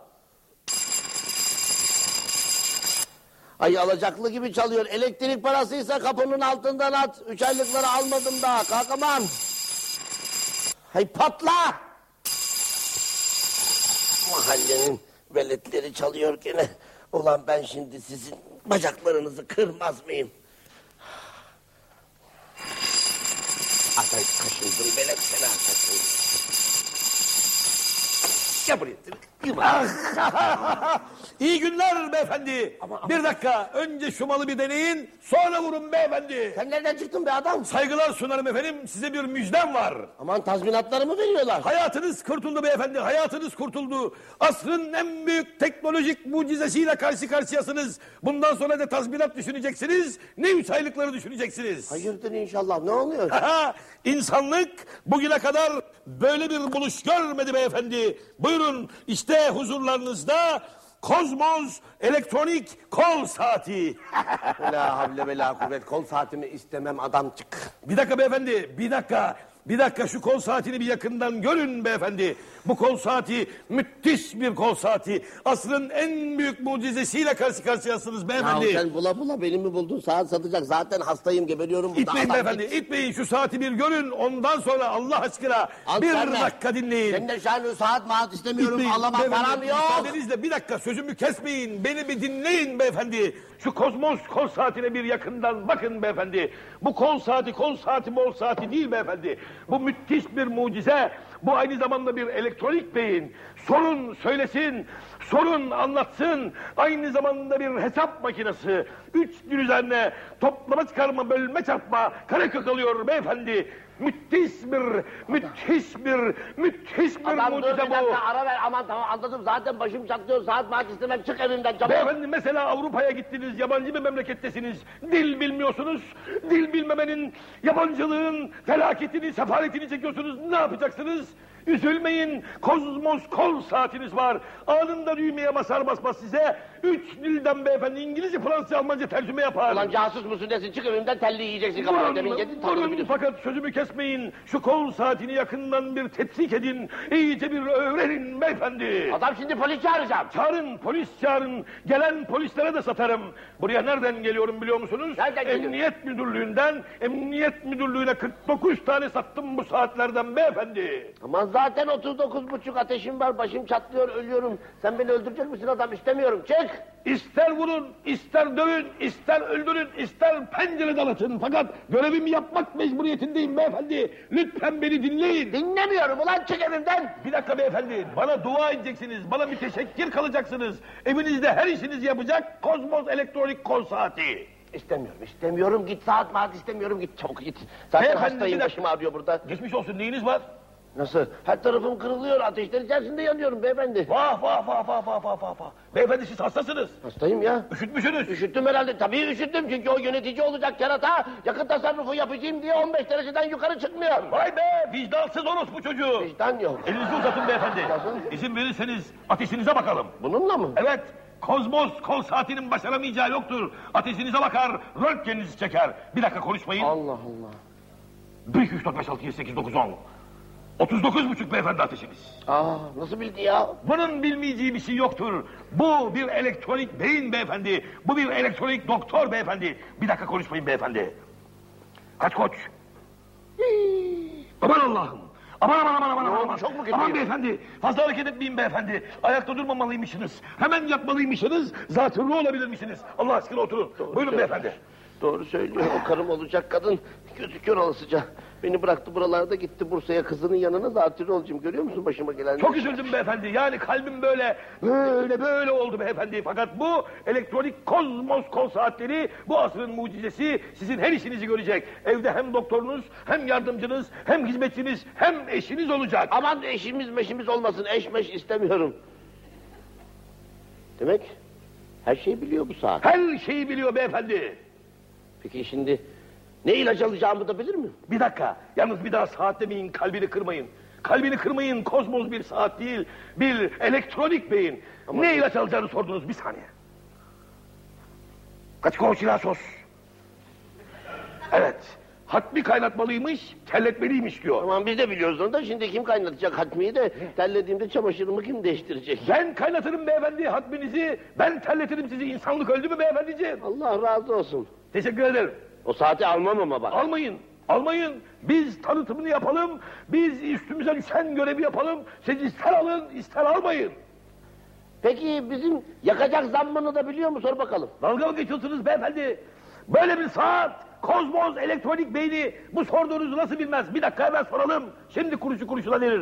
Ay alacaklı gibi çalıyor. Elektrik parasıysa kapının altından at. Üç aylıkları almadım daha. Kalkamam. Hay patla! Mahallenin veletleri çalıyor gene. Ulan ben şimdi sizin bacaklarınızı kırmaz mıyım? Atay kaşındım belet fena kaşındım. Gel buraya. Yıma. İyi günler beyefendi. Bir dakika. Önce şu malı bir deneyin. Sonra vurun beyefendi. Sen nereden çıktın be adam? Saygılar sunarım efendim. Size bir müjdem var. Aman tazminatlarımı veriyorlar. Hayatınız kurtuldu beyefendi. Hayatınız kurtuldu. Asrın en büyük teknolojik mucizesiyle karşı karşıyasınız. Bundan sonra da tazminat düşüneceksiniz. Ne üç aylıkları düşüneceksiniz. Hayırdır inşallah ne oluyor? Aha, İnsanlık bugüne kadar böyle bir buluş görmedi beyefendi. Buyurun işte huzurlarınızda Kozmos elektronik kol saati. la havle ve la kuvvet kol saatimi istemem adamcık. Bir dakika beyefendi, bir dakika. Bir dakika şu kol saatini bir yakından görün beyefendi. Bu kol saati müthiş bir kol saati. Asrın en büyük mucizesiyle karşı karşıyasınız Ya beyefendi. sen bula bula beni mi buldun saat satacak zaten hastayım geberiyorum burada. İtmeyin beyefendi, git. itmeyin şu saati bir görün. Ondan sonra Allah aşkına Al bir sen de. dakika dinleyin. Senden şahane saat maat istemiyorum İtmeyin. Beyefendi, param yok. Müsaadenizle bir dakika sözümü kesmeyin. Beni bir dinleyin beyefendi. Şu kozmos kol saatine bir yakından bakın beyefendi. Bu kol saati kol saati mol saati değil beyefendi. Bu müthiş bir mucize. Bu aynı zamanda bir elektronik beyin. Sorun söylesin, sorun anlatsın. Aynı zamanda bir hesap makinesi. Üç gün üzerine toplama çıkarma, bölme çarpma, karekök alıyor beyefendi. Müthiş bir, müthiş bir, müthiş bir Adam dur mucize bu. dakika ara ver aman tamam anladım zaten başım çatlıyor saat maat istemem çık evimden çabuk. Beyefendi mesela Avrupa'ya gittiniz, yabancı bir memlekettesiniz. Dil bilmiyorsunuz. Dil bilmemenin, yabancılığın felaketini, sefaletini çekiyorsunuz. Ne yapacaksınız? Üzülmeyin. Kozmos kol saatiniz var. Anında düğmeye basar basmaz size. Üç dilden beyefendi İngilizce, Fransızca, Almanca tercüme yapar. Ulan casus musun desin çık evimden telli yiyeceksin kafana demin yedin durun fakat sözümü kesmeyin. Şu kol saatini yakından bir tetkik edin. İyice bir öğrenin beyefendi. Adam şimdi polis çağıracağım. Çağırın, polis çağırın. Gelen polislere de satarım. Buraya nereden geliyorum biliyor musunuz? Nereden? Emniyet müdürlüğünden. Emniyet müdürlüğüne 49 tane sattım bu saatlerden beyefendi. Aman zaten 39 buçuk ateşim var başım çatlıyor ölüyorum. Sen beni öldürecek misin adam istemiyorum çık. İster vurun, ister dövün, ister öldürün, ister pencere dalatın. Fakat görevimi yapmak mecburiyetindeyim beyefendi. Lütfen beni dinleyin. Dinlemiyorum ulan çık evimden. Bir dakika beyefendi, bana dua edeceksiniz, bana müteşekkir kalacaksınız. Evinizde her işinizi yapacak Kozmos Elektronik Kol Saati. İstemiyorum istemiyorum git saat maat istemiyorum git çabuk git. Zaten Beyefendi, bir hastayım dakika. başım ağrıyor burada. Geçmiş olsun, neyiniz var? Nasıl? Her tarafım kırılıyor ateşler içerisinde yanıyorum beyefendi. Vah vah vah vah vah vah vah vah. Beyefendi siz hastasınız. Hastayım ya. Üşütmüşsünüz. Üşüttüm herhalde. Tabii üşüttüm çünkü o yönetici olacak kerata. Yakıt tasarrufu yapacağım diye 15 dereceden yukarı çıkmıyor. Vay be, vicdansız orospu çocuğu. Vicdan yok. Elinizi uzatın beyefendi. Nasıl? İzin verirseniz ateşinize bakalım. Bununla mı? Evet, Kozmos kol saatinin başaramayacağı yoktur. Ateşinize bakar, röntgeninizi çeker. Bir dakika konuşmayın. Allah Allah. 1, 2, 3, 4, 5, 6, 7, 8, 9, 10. 39 buçuk beyefendi ateşiniz. Aa nasıl bildi ya? Bunun bilmeyeceği bir şey yoktur. Bu bir elektronik beyin beyefendi. Bu bir elektronik doktor beyefendi. Bir dakika konuşmayın beyefendi. Kaç koç? aman Allah'ım. Aman aman aman aman Ne aman. çok mu kötü Aman beyefendi. Fazla hareket etmeyin beyefendi. Ayakta durmamalıymışsınız. Hemen yatmalıymışsınız. Zatürre olabilirmişsiniz. Allah aşkına oturun. Buyurun beyefendi. Doğru söylüyor. O karım olacak kadın gözü kör olasıca. Beni bıraktı buralarda gitti Bursa'ya kızının yanına zatürre olacağım. Görüyor musun başıma gelen? Çok üzüldüm beyefendi. Yani kalbim böyle, böyle, böyle oldu beyefendi. Fakat bu elektronik kozmos kol saatleri bu asrın mucizesi sizin her işinizi görecek. Evde hem doktorunuz, hem yardımcınız, hem hizmetçiniz, hem eşiniz olacak. Aman eşimiz meşimiz olmasın. Eş meş istemiyorum. Demek her şeyi biliyor bu saat. Her şeyi biliyor beyefendi. Peki şimdi ne ilaç alacağımı da bilir mi? Bir dakika, yalnız bir daha saat demeyin, kalbini kırmayın. Kalbini kırmayın, kozmos bir saat değil, bir elektronik beyin. ne ilaç alacağını sordunuz, bir saniye. Kaç koç ilasos? Evet, hatmi kaynatmalıymış, terletmeliymiş diyor. Aman biz de biliyoruz onu da şimdi kim kaynatacak hatmiyi de terlediğimde çamaşırımı kim değiştirecek? Ben kaynatırım beyefendi hatminizi, ben terletirim sizi. İnsanlık öldü mü beyefendiciğim? Allah razı olsun. Teşekkür ederim. O saati almam ama bak. Almayın, almayın. Biz tanıtımını yapalım, biz üstümüze düşen görevi yapalım. Siz ister alın, ister almayın. Peki bizim yakacak zammını da biliyor mu sor bakalım. Dalga mı geçiyorsunuz beyefendi? Böyle bir saat, kozmos, elektronik beyni bu sorduğunuzu nasıl bilmez? Bir dakika hemen soralım. Şimdi kuruşu kuruşuna verir.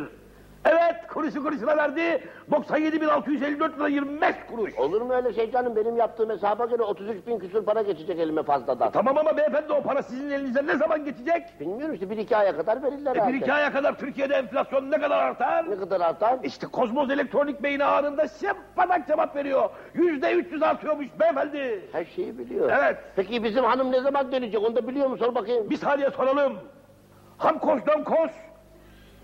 Evet, kuruşu kuruşuna verdi. 97.654 lira 25 kuruş. Olur mu öyle şey canım benim yaptığım hesaba göre 33 bin küsur para geçecek elime fazladan. Tamam ama beyefendi o para sizin elinize ne zaman geçecek? Bilmiyorum işte bir iki aya kadar verirler E bir iki aya kadar Türkiye'de enflasyon ne kadar artar? Ne kadar artar? İşte kozmos elektronik beyni anında şıppadak cevap veriyor. Yüzde 300 artıyormuş beyefendi. Her şeyi biliyor. Evet. Peki bizim hanım ne zaman dönecek onu da biliyor mu sor bakayım. Bir saniye soralım. Ham koş dam koş.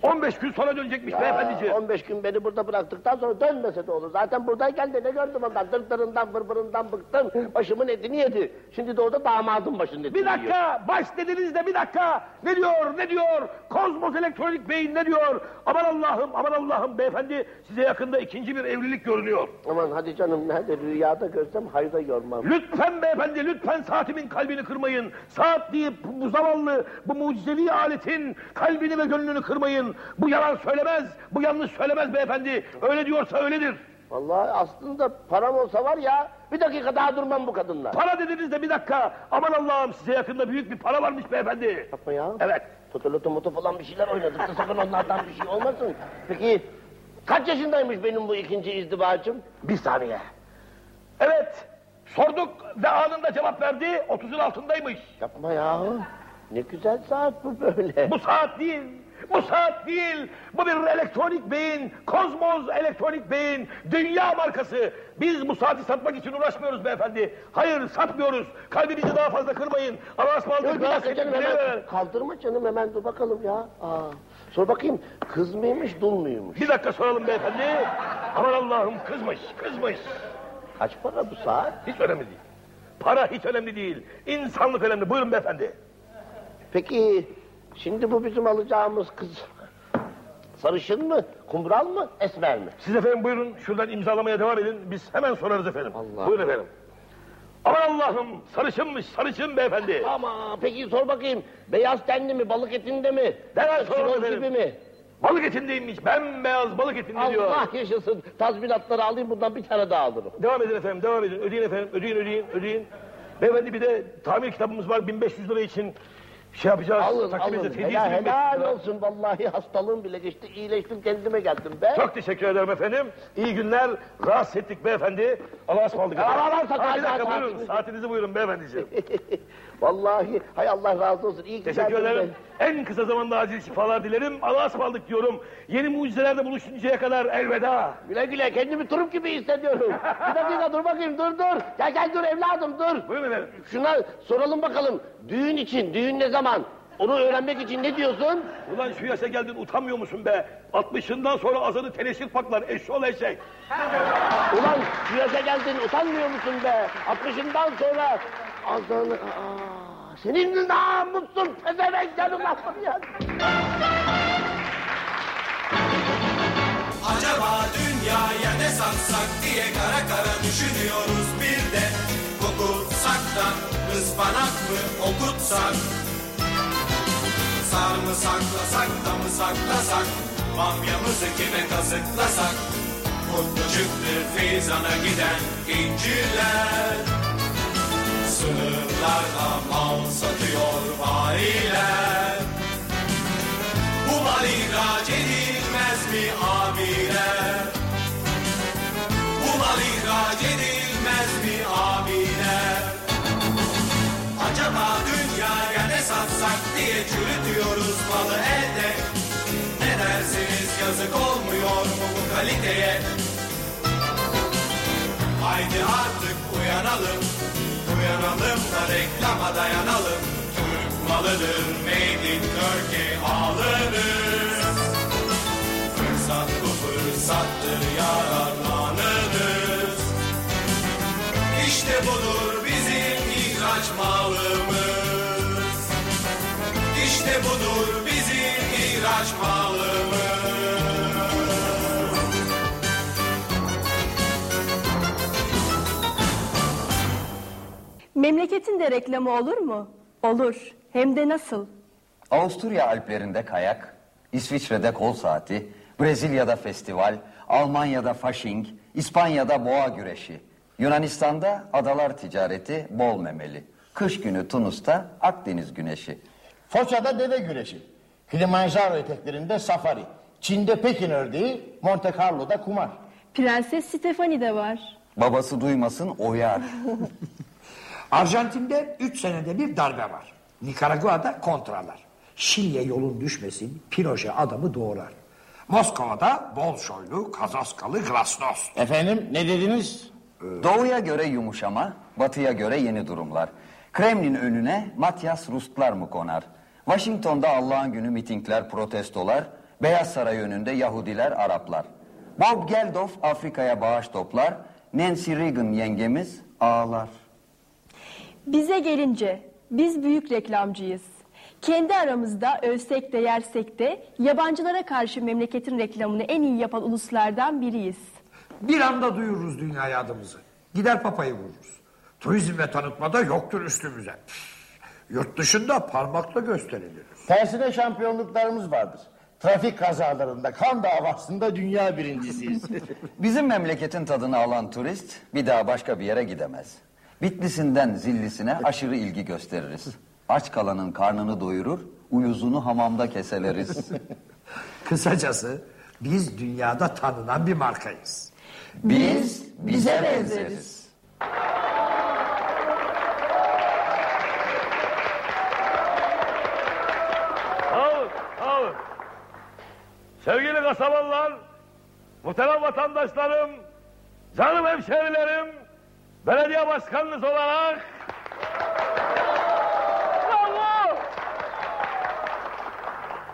15 gün sonra dönecekmiş beyefendiciğim. 15 gün beni burada bıraktıktan sonra dönmese de olur. Zaten buradayken de ne gördüm ondan? Dırdırından vırvırından bıktım. Başımın etini yedi. Şimdi de orada damadım başının etini Bir yiyor. dakika, baş dediniz de bir dakika. Ne diyor, ne diyor? Kozmos Elektronik Bey'in ne diyor? Aman Allah'ım, aman Allah'ım beyefendi size yakında ikinci bir evlilik görünüyor. Aman hadi canım nerede rüyada görsem hayda görmem. Lütfen beyefendi, lütfen saatimin kalbini kırmayın. Saat deyip bu zavallı, bu mucizevi aletin kalbini ve gönlünü kırmayın. Bu yalan söylemez, bu yanlış söylemez beyefendi. Öyle diyorsa öyledir. Vallahi aslında param olsa var ya bir dakika daha durmam bu kadınla. Para dediniz de bir dakika. Aman Allah'ım size yakında büyük bir para varmış beyefendi. Yapma ya. Evet. Totoloto moto falan bir şeyler oynadık da sakın onlardan bir şey olmasın. Peki kaç yaşındaymış benim bu ikinci izdivacım? Bir saniye. Evet. Sorduk ve anında cevap verdi. 30'un altındaymış. Yapma ya. Ne güzel saat bu böyle. Bu saat değil. Bu saat değil. Bu bir elektronik beyin. Kozmos elektronik beyin. Dünya markası. Biz bu saati satmak için uğraşmıyoruz beyefendi. Hayır satmıyoruz. Kalbinizi daha fazla kırmayın. Allah'a Dur ısmarladık. bir dakika canım hemen. Kaldırma canım hemen dur bakalım ya. Aa, sor bakayım kız mıymış dul muymuş? Bir dakika soralım beyefendi. Aman Allah'ım kızmış, kızmış. Kaç para bu saat? Hiç önemli değil. Para hiç önemli değil. İnsanlık önemli. Buyurun beyefendi. Peki şimdi bu bizim alacağımız kız sarışın mı, kumral mı, esmer mi? Siz efendim buyurun şuradan imzalamaya devam edin. Biz hemen sorarız efendim. Allah. Buyurun efendim. Aman Allah'ım sarışınmış sarışın beyefendi. Ama peki sor bakayım beyaz tenli mi, balık etinde mi? Derhal Siroz efendim. gibi mi? Balık etindeymiş. Bembeyaz balık etinde diyor. Allah yaşasın. Tazminatları alayım bundan bir tane daha alırım. Devam edin efendim devam edin. Ödeyin efendim. Ödeyin ödeyin ödeyin. Beyefendi bir de tamir kitabımız var 1500 lira için şey yapacağız. Alın takdim alın. edeceğiz. Helal, 700 helal olsun vallahi hastalığım bile geçti. İyileştim kendime geldim be. Çok teşekkür ederim efendim. İyi günler. Rahatsız ettik beyefendi. Allah'a ısmarladık. Al, al, al, Ha, sakın, bir dakika buyurun. Saatinizi buyurun beyefendiciğim. vallahi hay Allah razı olsun. İyi ki Teşekkür geldin ederim. En kısa zamanda acil şifalar dilerim. Allah'a ısmarladık diyorum. Yeni mucizelerde buluşuncaya kadar elveda. Güle güle kendimi turp gibi hissediyorum. bir dakika dur bakayım dur dur. Gel gel dur evladım dur. Buyurun efendim. Şuna soralım bakalım. Düğün için düğün ne zaman? Onu öğrenmek için ne diyorsun? Ulan şu yaşa geldin utanmıyor musun be? 60'ından sonra azanı teneşir paklar eşşol eşek. Ulan şu yaşa geldin utanmıyor musun be? 60'ından sonra azanı... Senin namusun pezevenk canım ya. Acaba dünyaya ne satsak diye kara kara düşünüyoruz bir de. Kokutsak da ıspanak mı okutsak? Sar mı saklasak da mı saklasak? Bamyamızı kime kazıklasak? Mutlucuktur Feyzan'a giden incirler Sınırlarda mal satıyor bayiler Bu mal ihraç edilmez mi abiler? Bu mal ihraç edilmez mi abiler? Acaba dünyaya ne satsak diye çürütüyoruz malı elde. Ne dersiniz yazık olmuyor mu bu kaliteye? Haydi artık uyanalım, uyanalım da reklama dayanalım. Türk malıdır, made in Turkey alınır. Fırsat bu fırsattır, yararlanınız. İşte budur bizim ihraç malımız. İşte budur bizim ihraç malımız. Memleketin de reklamı olur mu? Olur. Hem de nasıl? Avusturya Alplerinde kayak, İsviçre'de kol saati, Brezilya'da festival, Almanya'da fasching, İspanya'da boğa güreşi, Yunanistan'da adalar ticareti bol memeli, kış günü Tunus'ta Akdeniz güneşi. Foça'da deve güreşi. Kilimanjaro eteklerinde safari. Çin'de Pekin ördeği, Monte Carlo'da kumar. Prenses Stefani de var. Babası duymasın oyar. Arjantin'de üç senede bir darbe var. Nikaragua'da kontralar. Şili'ye yolun düşmesin, Pinochet adamı doğrar. Moskova'da bol şoylu, kazaskalı glasnost. Efendim ne dediniz? Doğuya göre yumuşama, batıya göre yeni durumlar. Kremlin önüne Matyas Rustlar mı konar? Washington'da Allah'ın günü mitingler, protestolar. Beyaz Saray önünde Yahudiler, Araplar. Bob Geldof Afrika'ya bağış toplar. Nancy Reagan yengemiz ağlar. Bize gelince biz büyük reklamcıyız. Kendi aramızda övsek de yersek de yabancılara karşı memleketin reklamını en iyi yapan uluslardan biriyiz. Bir anda duyururuz dünyaya adımızı. Gider papayı vururuz. Turizm ve tanıtmada yoktur üstümüze. Yurt dışında parmakla gösterilir. Tersine şampiyonluklarımız vardır. Trafik kazalarında, kan davasında dünya birincisiyiz. Bizim memleketin tadını alan turist bir daha başka bir yere gidemez. Bitlisinden zillisine aşırı ilgi gösteririz. Aç kalanın karnını doyurur, uyuzunu hamamda keseleriz. Kısacası biz dünyada tanınan bir markayız. Biz bize benzeriz. Sağ olun, sağ olun. Sevgili kasabalılar, muhterem vatandaşlarım, canım hemşerilerim, belediye başkanınız olarak... Bravo!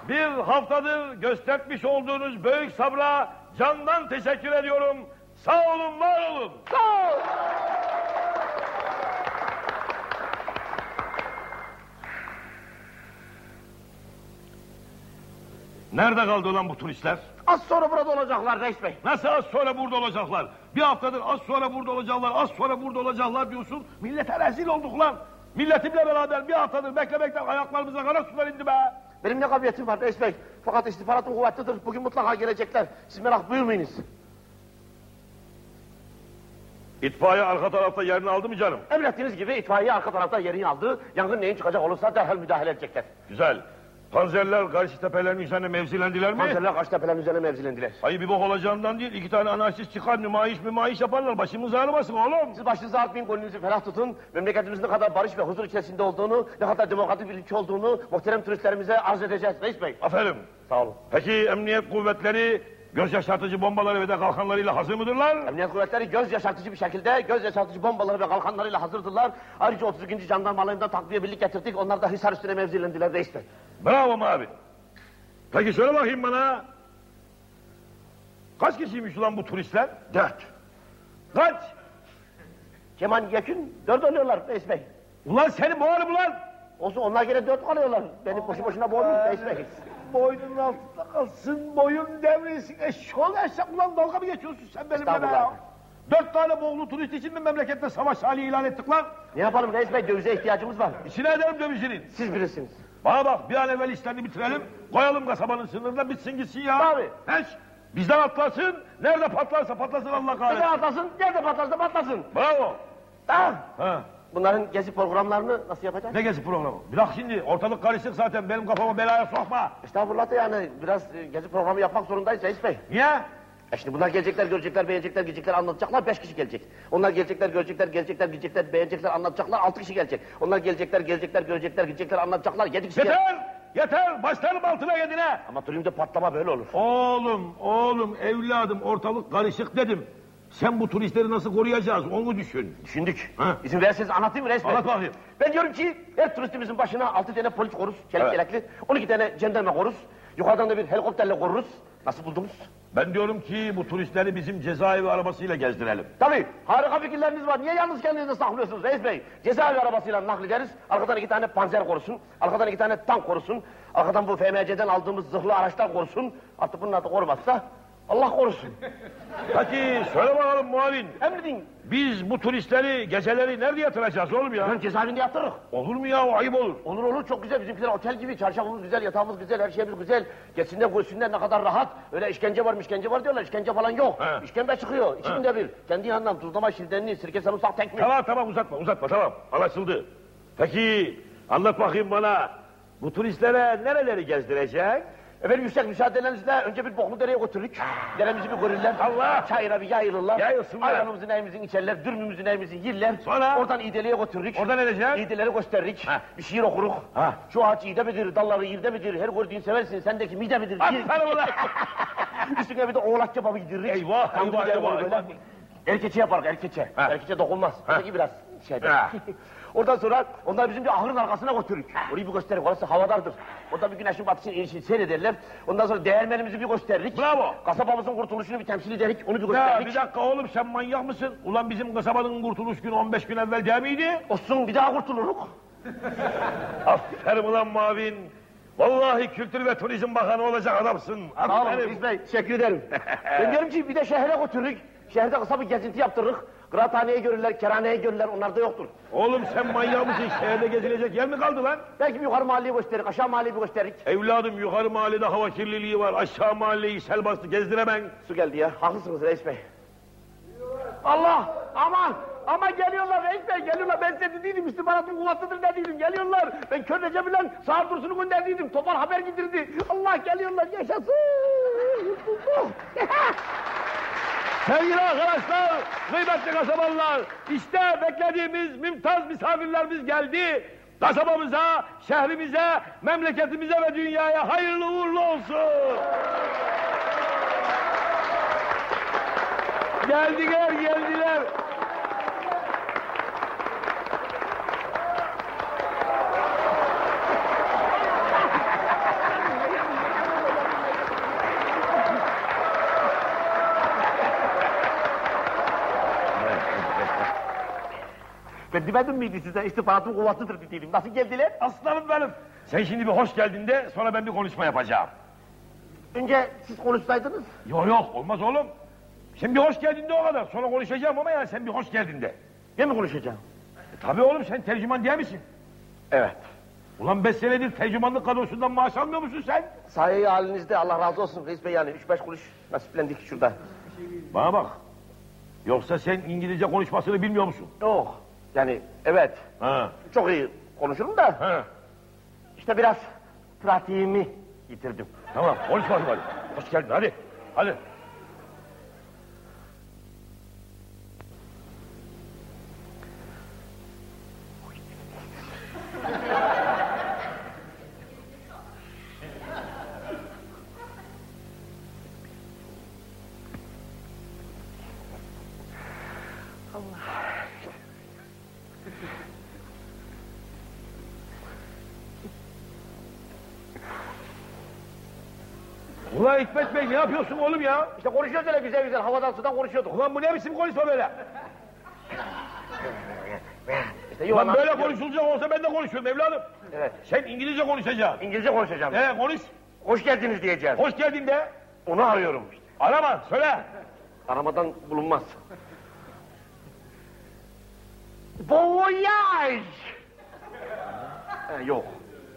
Bir haftadır göstermiş olduğunuz büyük sabra candan teşekkür ediyorum. Sağ olun, var olun. Sağ olun. Nerede kaldı ulan bu turistler? Az sonra burada olacaklar reis bey. Nasıl az sonra burada olacaklar? Bir haftadır az sonra burada olacaklar, az sonra burada olacaklar diyorsun. Millete rezil olduk lan. Milletimle beraber bir haftadır beklemekten ayaklarımıza kara sular indi be. Benim ne kabiliyetim var reis bey. Fakat istihbaratım kuvvetlidir. Bugün mutlaka gelecekler. Siz merak buyurmayınız. İtfaiye arka tarafta yerini aldı mı canım? Emrettiğiniz gibi itfaiye arka tarafta yerini aldı. Yangın neyin çıkacak olursa derhal müdahale edecekler. Güzel. Panzerler karşı tepelerin üzerine mevzilendiler mi? Panzerler karşı tepelerin üzerine mevzilendiler. Hayır bir bok olacağından değil. iki tane anarşist çıkar nümayiş mümayiş yaparlar. Başımız ağrımasın oğlum. Siz başınızı artmayın, gönlünüzü ferah tutun. Memleketimizin ne kadar barış ve huzur içerisinde olduğunu, ne kadar demokratik bir ülke olduğunu muhterem turistlerimize arz edeceğiz reis bey. Aferin. Sağ olun. Peki emniyet kuvvetleri göz yaşartıcı bombaları ve de kalkanlarıyla hazır mıdırlar? Emniyet kuvvetleri göz yaşartıcı bir şekilde göz yaşartıcı bombaları ve kalkanlarıyla hazırdırlar. Ayrıca 32. Jandarma alayından takviye birlik getirdik. Onlar da Hisar üstüne mevzilendiler reis bey. Bravo abi. Peki söyle bakayım bana. Kaç kişiymiş ulan bu turistler? Dört. Kaç? Keman Yekün dört oluyorlar reis bey. Ulan seni boğarım ulan. Olsun onlar gene dört kalıyorlar. Beni boşu boşuna boğmuyor reis bey. Boynun altında kalsın, boyun devrilsin. Eşşoğlu eşek ulan dalga mı geçiyorsun sen benimle be ya? Dört tane boğulu turist için mi memlekette savaş hali ilan ettik lan? Ne yapalım reis bey dövize ihtiyacımız var. İçine ederim dövizinin. Siz bilirsiniz. Bana bak bir an evvel işlerini bitirelim. Koyalım kasabanın sınırında bitsin gitsin ya. Tabii. Hiç. Bizden atlasın. Nerede patlarsa patlasın Allah Nerede kahretsin. atlasın, nerede patlarsa patlasın. Bravo. Ah! Ha. Bunların gezi programlarını nasıl yapacağız? Ne gezi programı? Bırak şimdi ortalık karışık zaten benim kafama belaya sokma. Estağfurullah da yani biraz e, gezi programı yapmak zorundayız reis bey. Niye? E şimdi bunlar gelecekler, görecekler, beğenecekler, gidecekler, anlatacaklar. Beş kişi gelecek. Onlar gelecekler, görecekler, gelecekler, gidecekler, beğenecekler, anlatacaklar. Altı kişi gelecek. Onlar gelecekler, gelecekler, görecekler, gidecekler, anlatacaklar. Yedi kişi gelecek. Yeter! Yeter! Başlarım altına yedine! Ama turizmde patlama böyle olur. Oğlum, oğlum, evladım ortalık karışık dedim. Sen bu turistleri nasıl koruyacağız onu düşün. Düşündük. Ha. İzin verirseniz anlatayım mı reis bey? Anlat bakayım. Ben diyorum ki her turistimizin başına altı tane polis koruz, çelik Evet. yelekli. 12 tane jandarma koruz. Yukarıdan da bir helikopterle koruruz. Nasıl buldunuz? Ben diyorum ki bu turistleri bizim cezaevi arabasıyla gezdirelim. Tabii harika fikirleriniz var. Niye yalnız kendinizi saklıyorsunuz reis bey? Cezaevi arabasıyla naklederiz. Arkadan iki tane panzer korusun. Arkadan iki tane tank korusun. Arkadan bu FMC'den aldığımız zırhlı araçlar korusun. Artık bunlar da korumazsa Allah korusun. Peki söyle bakalım muavin. Emredin. Biz bu turistleri geceleri nerede yatıracağız oğlum ya? Ben cezaevinde yatırırız. Olur mu ya? Ayıp olur. Olur olur çok güzel bizimkiler otel gibi çarşafımız güzel yatağımız güzel her şeyimiz güzel geçsinler görsünler ne kadar rahat öyle işkence var işkence var diyorlar işkence falan yok He. işkembe çıkıyor iki günde bir kendi yanından tuzlama şildenli sirke sarımsak tekme Tamam tamam uzatma uzatma tamam anlaşıldı. Peki anlat bakayım bana. Bu turistlere nereleri gezdirecek? Efendim yüksek müsaadelerinizle önce bir boklu dereye götürdük deremizi bir görürler Allah! çayıra bir yayılırlar Yayılsınlar. ayranımızın neyimizin içerler dürmümüzün neyimizin yerler Sonra? oradan iğdeliğe götürdük Orada ne edecek? İğdeleri gösterdik Ha. bir şiir okuruk Ha. şu ağaç iğde midir dalları iğde midir her gördüğün seversin sendeki mide midir Aferin ulan! Üstüne bir de oğlak kebabı gidirir. Eyvah, Kandır eyvah, eyvah. Erkeçe yapar erkeçe. Ha. Erkeçe dokunmaz. Ha. Peki biraz. şeyde. Ondan sonra onlar bizim bir ahırın arkasına götürürük. Orayı bir gösterik. Orası havadardır. Orada bir güneşin batışını inişini seyrederler. Ondan sonra değermenimizi bir gösteririk. Bravo. Kasabamızın kurtuluşunu bir temsil ederik. Onu bir Ya gösteririk. bir dakika oğlum sen manyak mısın? Ulan bizim kasabanın kurtuluş günü 15 gün evvel değil miydi? Olsun bir daha kurtuluruk. Aferin ulan Mavin. Vallahi Kültür ve Turizm Bakanı olacak adamsın. Sağ olun Aferin. Bey. Teşekkür ederim. ben diyorum ki bir de şehre götürürük. Şehirde kısa bir gezinti yaptırırız. Kıraathaneyi görürler, kerhaneyi görürler. Onlar da yoktur. Oğlum sen manyak mısın? Şehirde gezilecek yer mi kaldı lan? Belki yukarı mahalleyi gösteririk, aşağı mahalleyi bir gösteririk. Evladım yukarı mahallede hava kirliliği var. Aşağı mahalleyi sel bastı gezdiremem. Su geldi ya. Haklısınız reis bey. Allah aman ama geliyorlar reis bey geliyorlar ben size dediydim istihbaratın kuvvetlidir dediydim geliyorlar ben kör Recep ile Sağır Dursun'u gönderdiydim Topal haber getirdi Allah geliyorlar yaşasın Sevgili arkadaşlar, kıymetli kasabalılar, işte beklediğimiz mümtaz misafirlerimiz geldi. Kasabamıza, şehrimize, memleketimize ve dünyaya hayırlı uğurlu olsun. Geldiler, geldiler. Ben demedim miydi size istihbaratın kuvvetlidir dediydim. Nasıl geldiler? Aslanım benim. Sen şimdi bir hoş geldin de sonra ben bir konuşma yapacağım. Önce siz konuşsaydınız. Yok yok olmaz oğlum. Sen bir hoş geldin de o kadar. Sonra konuşacağım ama yani sen bir hoş geldin de. Ben mi konuşacağım? E, tabii oğlum sen tercüman değil misin? Evet. Ulan beş senedir tercümanlık kadrosundan maaş almıyor musun sen? Sahi halinizde Allah razı olsun reis bey yani. Üç beş kuruş nasiplendik şurada. Bana bak. Yoksa sen İngilizce konuşmasını bilmiyor musun? Yok. Yani evet. Ha. Çok iyi konuşurum da. Ha. İşte biraz pratiğimi yitirdim. Tamam konuş bakayım hadi. Hoş geldin hadi. Hadi. Ne yapıyorsun oğlum ya? İşte konuşuyoruz öyle güzel güzel havadan sudan konuşuyorduk. Ulan bu ne biçim konuşma böyle? İşte Ulan yuvarlan- böyle konuşulacak olsa ben de konuşuyorum evladım. Evet. Sen İngilizce konuşacaksın. İngilizce konuşacağım. Ee konuş. Hoş geldiniz diyeceğim. Hoş geldin de. Onu arıyorum. Arama söyle. Aramadan bulunmaz. Voyage! He, yok.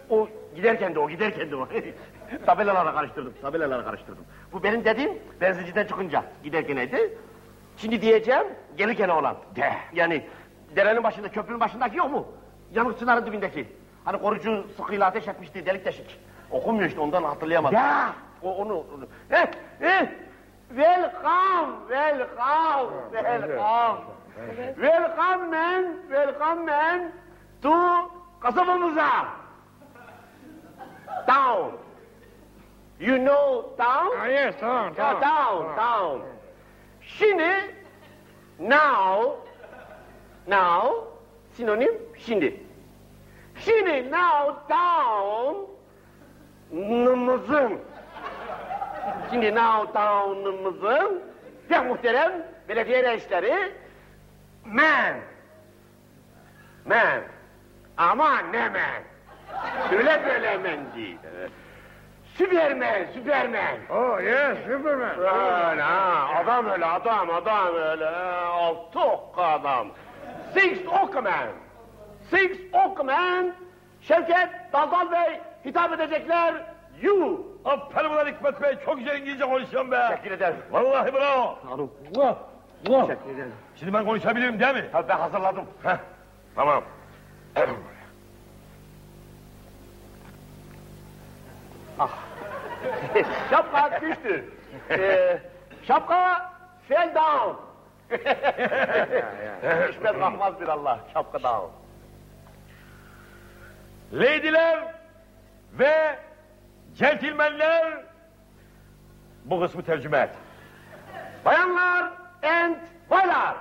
O giderken de o, giderken de o. tabelalara karıştırdım, tabelalara karıştırdım. Bu benim dediğim benzinciden çıkınca giderkeneydi. Şimdi diyeceğim gelirken olan. De. Yani derenin başında, köprünün başındaki yok mu? Yanık çınarın dibindeki. Hani korucu sıkıyla ateş etmişti, delik deşik. Okunmuyor işte ondan hatırlayamadım. Ya! O, onu, onu. Heh, heh. Welcome, welcome, welcome. Welcome man, welcome man to kasabamıza. Town. You know town? Ah, yes, town, Yeah, town. town, town. Şimdi, now, now, sinonim, şimdi. Şimdi, now, town, nımızın. Şimdi now, town'ımızın, pek muhterem belediye reisleri, man. Man. Ama ne man? Öyle böyle man değil. Süpermen, süpermen. Oh yes Superman Öyle ha, adam öyle, adam, adam öyle. Altı okka adam. Six Okman. Six Okman. Şevket Daldal Bey hitap edecekler. You. Aferin ulan Hikmet Bey çok güzel İngilizce konuşuyorsun be. Teşekkür ederim. Vallahi bravo. Muah, muah. Teşekkür ederim. Şimdi ben konuşabilirim değil mi? Tabii ben hazırladım. Heh, tamam. Şapka düştü. Ee, şapka fell down. Düşmez kalkmaz bir Allah. Şapka down. Leydiler ve centilmenler bu kısmı tercüme et. Bayanlar and baylar.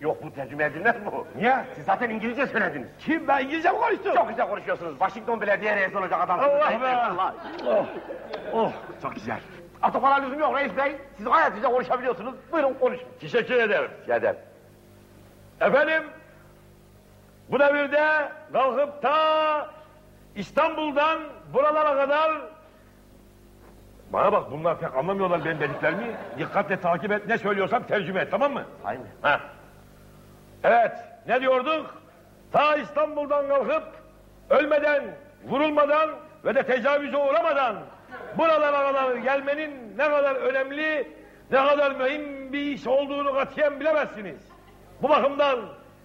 Yok bu tercüme edilmez bu. Niye? Siz zaten İngilizce söylediniz. Kim ben İngilizce mi konuştum? Çok güzel konuşuyorsunuz. Washington Belediye reisi olacak adamsınız. Allah be! Bey, vallahi. Oh, oh çok güzel. Atokala lüzum yok reis bey. Siz gayet güzel konuşabiliyorsunuz. Buyurun konuşun. Teşekkür ederim. Rica ederim. Efendim, bu devirde kalkıp ta İstanbul'dan buralara kadar... Bana bak bunlar pek anlamıyorlar benim dediklerimi. Dikkatle takip et, ne söylüyorsam tercüme et, tamam mı? Aynen. Ha. Evet, ne diyorduk? Ta İstanbul'dan kalkıp ölmeden, vurulmadan ve de tecavüze uğramadan buralara kadar gelmenin ne kadar önemli, ne kadar mühim bir iş olduğunu katiyen bilemezsiniz. Bu bakımdan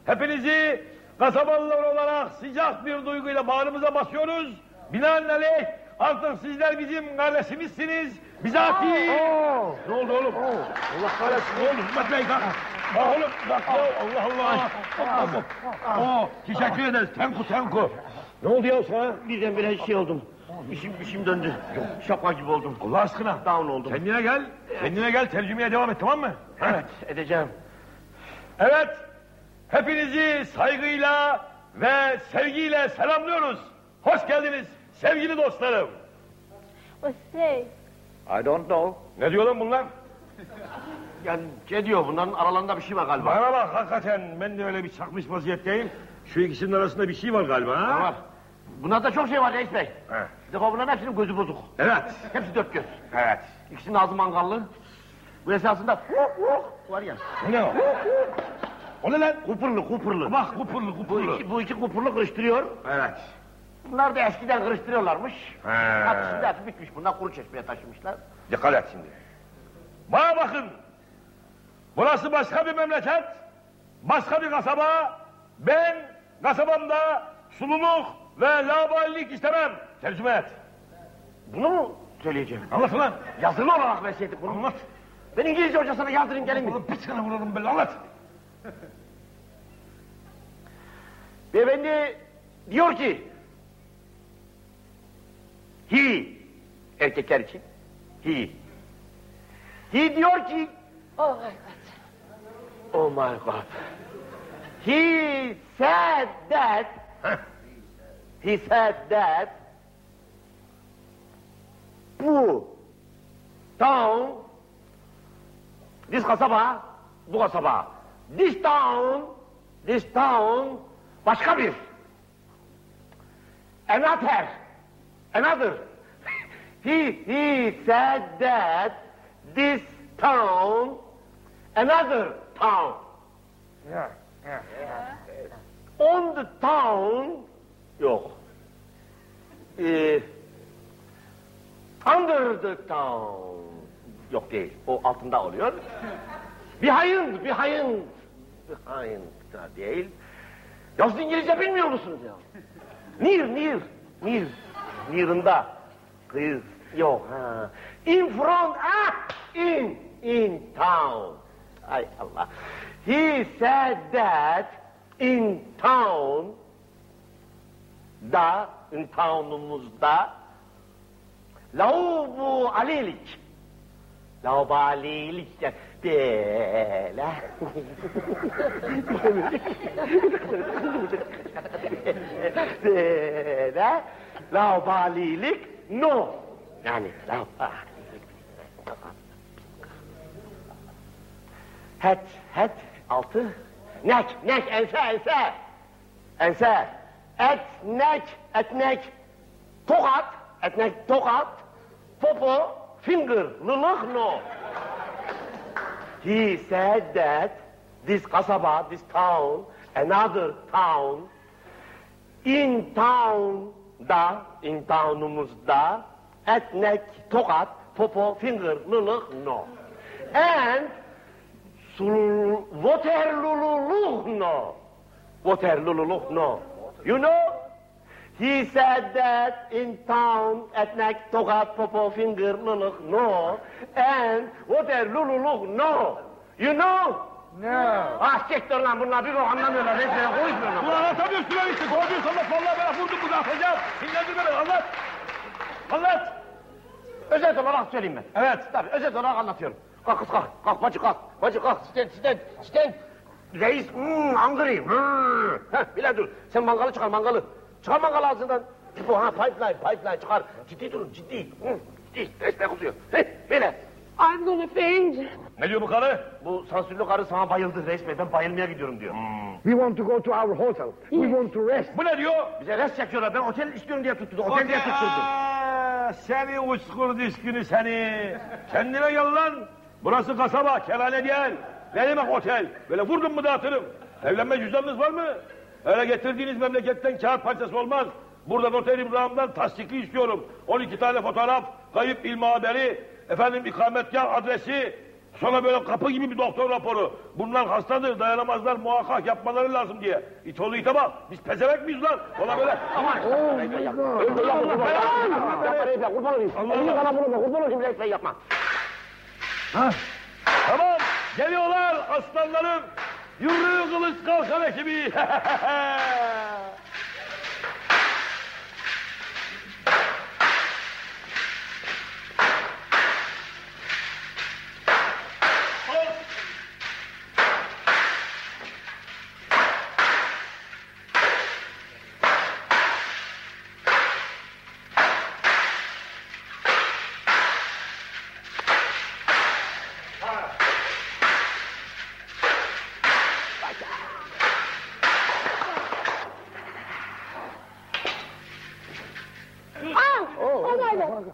hepinizi kasabalılar olarak sıcak bir duyguyla bağrımıza basıyoruz. Binaenaleyh artık sizler bizim kardeşimizsiniz. Bizatihi... Ne oldu oğlum? Allah kahretsin ne oldu? Hikmet Bey kalk. Bak oğlum bak ya Allah Allah. Allah Allah. Oo, teşekkür ederiz. Tenku tenku. Ne oldu ya sana? Birdenbire şey oldum. İşim, işim döndü. Şapka gibi oldum. Allah aşkına. Down oldum. Kendine gel. Kendine gel tercümeye devam et tamam mı? Evet edeceğim. Evet. Hepinizi saygıyla ve sevgiyle selamlıyoruz. Hoş geldiniz sevgili dostlarım. O şey, I don't know. Ne diyor lan bunlar? Yani şey diyor bunların aralarında bir şey var galiba. Bana bak hakikaten ben de öyle bir çakmış vaziyetteyim. Şu ikisinin arasında bir şey var galiba ha? Var. Bunlarda çok şey var reis bey. He. Bir defa bunların hepsinin gözü bozuk. Evet. Hepsi dört göz. Evet. İkisinin ağzı mangallı. Bu esasında var ya. Bu ne o? O ne lan? Kupurlu kupurlu. Bak kupurlu Bu kupurlu. iki, bu iki kupurlu kırıştırıyor. Evet. Bunlar da eskiden kırıştırıyorlarmış. Artık şimdi hepsi bitmiş. Bunlar kuru çeşmeye taşımışlar. Dikkat et şimdi. Bana bakın. Burası başka bir memleket. Başka bir kasaba. Ben kasabamda sululuk ve laballik istemem. Tercüme et. Bunu mu söyleyeceğim? Anlat lan. Yazılı olarak verseydik bunu. Anlat. Ben İngilizce hocasına yazdırayım gelin mi? Oğlum bir tane vuralım böyle anlat. Beyefendi diyor ki he. Erkekler için. He. He diyor ki oh, oh my god. He said that he said that bu town this kasaba bu kasaba this town this town başka bir another another. He he said that this town another town. On the town yok. Ee, under the town. Yok değil o altında oluyor. Behind behind behind da değil. Ya siz İngilizce bilmiyor musunuz ya? Near, near, near. Near'ında. Kız, yok ha. In front, ah, in, in town. Ay Allah. He said that in town, da, in town'umuzda, laubu alilik. Laubalilik, yani böyle. böyle. Laubalilik, no. Yani laubalilik. Het, het, altı. Nek, nek, ense, ense. Ense. Et, nek, etnek. Tokat, etnek, tokat. Popo, finger, lılık, no. He said that this kasaba, this town, another town, in town da, in town'umuzda, etnek, tokat, popo, finger, lılık, no. And Waterloo, no. Waterloo, no. You know? He said that in town, etnek, tokat, popo, finger, lılık, no. And Waterloo, no. You know? No. Ah siktir lan bunlar bir o anlamıyorlar. Resmen konuşmuyorlar. Ulan anlatamıyorsun lan işte. Doğruyorsan da vallahi ben vurdum bunu atacağım. Sinirlendirme beni anlat. Anlat. Özet olarak söyleyeyim ben. Evet. Tabii özet olarak anlatıyorum. Kalk kız kalk. Kalk bacı kalk. Bacı kalk. Stand stand stand. Reis, hmm, hungry. Hmm. Heh, bile dur. Sen mangalı çıkar mangalı. Çıkar mangalı ağzından. Bu ha pipeline, pipeline çıkar. Ciddi durun, ciddi. Hmm, ciddi. Reis ne kusuyor? Heh, böyle. I'm gonna faint. Ne diyor bu karı? Bu sansürlü karı sana bayıldı reis bey. Ben bayılmaya gidiyorum diyor. We want to go to our hotel. We want to rest. Bu ne diyor? Bize rest çekiyorlar. Ben otel istiyorum diye tutturdu. Otel diye tutturdu. Seni uçkur düşkünü seni. Kendine gel lan. Burası kasaba, kerane değil. Ne demek otel? Böyle vurdum mu dağıtırım. Evlenme cüzdanınız var mı? Öyle getirdiğiniz memleketten kağıt parçası olmaz. Buradan otel İbrahim'den tasdikli istiyorum. 12 tane fotoğraf, kayıp ilmi haberi, efendim ikametgah adresi, sonra böyle kapı gibi bir doktor raporu. Bunlar hastadır, dayanamazlar, muhakkak yapmaları lazım diye. İt oğlu ite bak, biz pezevenk miyiz lan? Ona böyle, aman. Kurban olayım. Elini kana vurma, kurban olayım reis yapma. Ha? Tamam, geliyorlar aslanlarım. Yürü kılıç kalkan ekibi. Ah! Oh, my God.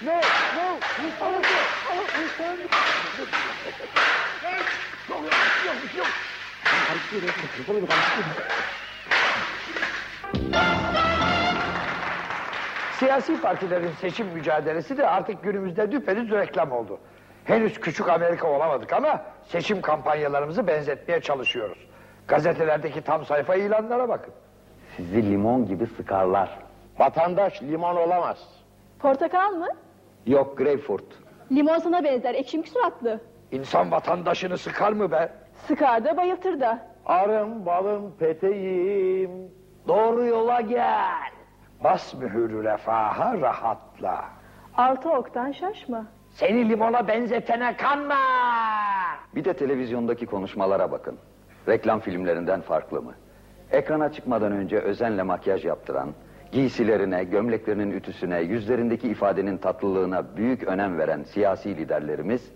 No, no, we found it. Oh, we found it. Yok, yok, yok, yok. Siyasi partilerin seçim mücadelesi de artık günümüzde düpedüz reklam oldu. Henüz küçük Amerika olamadık ama seçim kampanyalarımızı benzetmeye çalışıyoruz. Gazetelerdeki tam sayfa ilanlara bakın. Sizi limon gibi sıkarlar. Vatandaş limon olamaz. Portakal mı? Yok greyfurt. Limon sana benzer ekşimik suratlı. İnsan vatandaşını sıkar mı be? Sıkar da bayıltır da. Arım balım peteğim. Doğru yola gel. Bas mühürü refaha rahatla. Altı oktan şaşma. Seni limona benzetene kanma. Bir de televizyondaki konuşmalara bakın. Reklam filmlerinden farklı mı? Ekrana çıkmadan önce özenle makyaj yaptıran, giysilerine, gömleklerinin ütüsüne, yüzlerindeki ifadenin tatlılığına büyük önem veren siyasi liderlerimiz,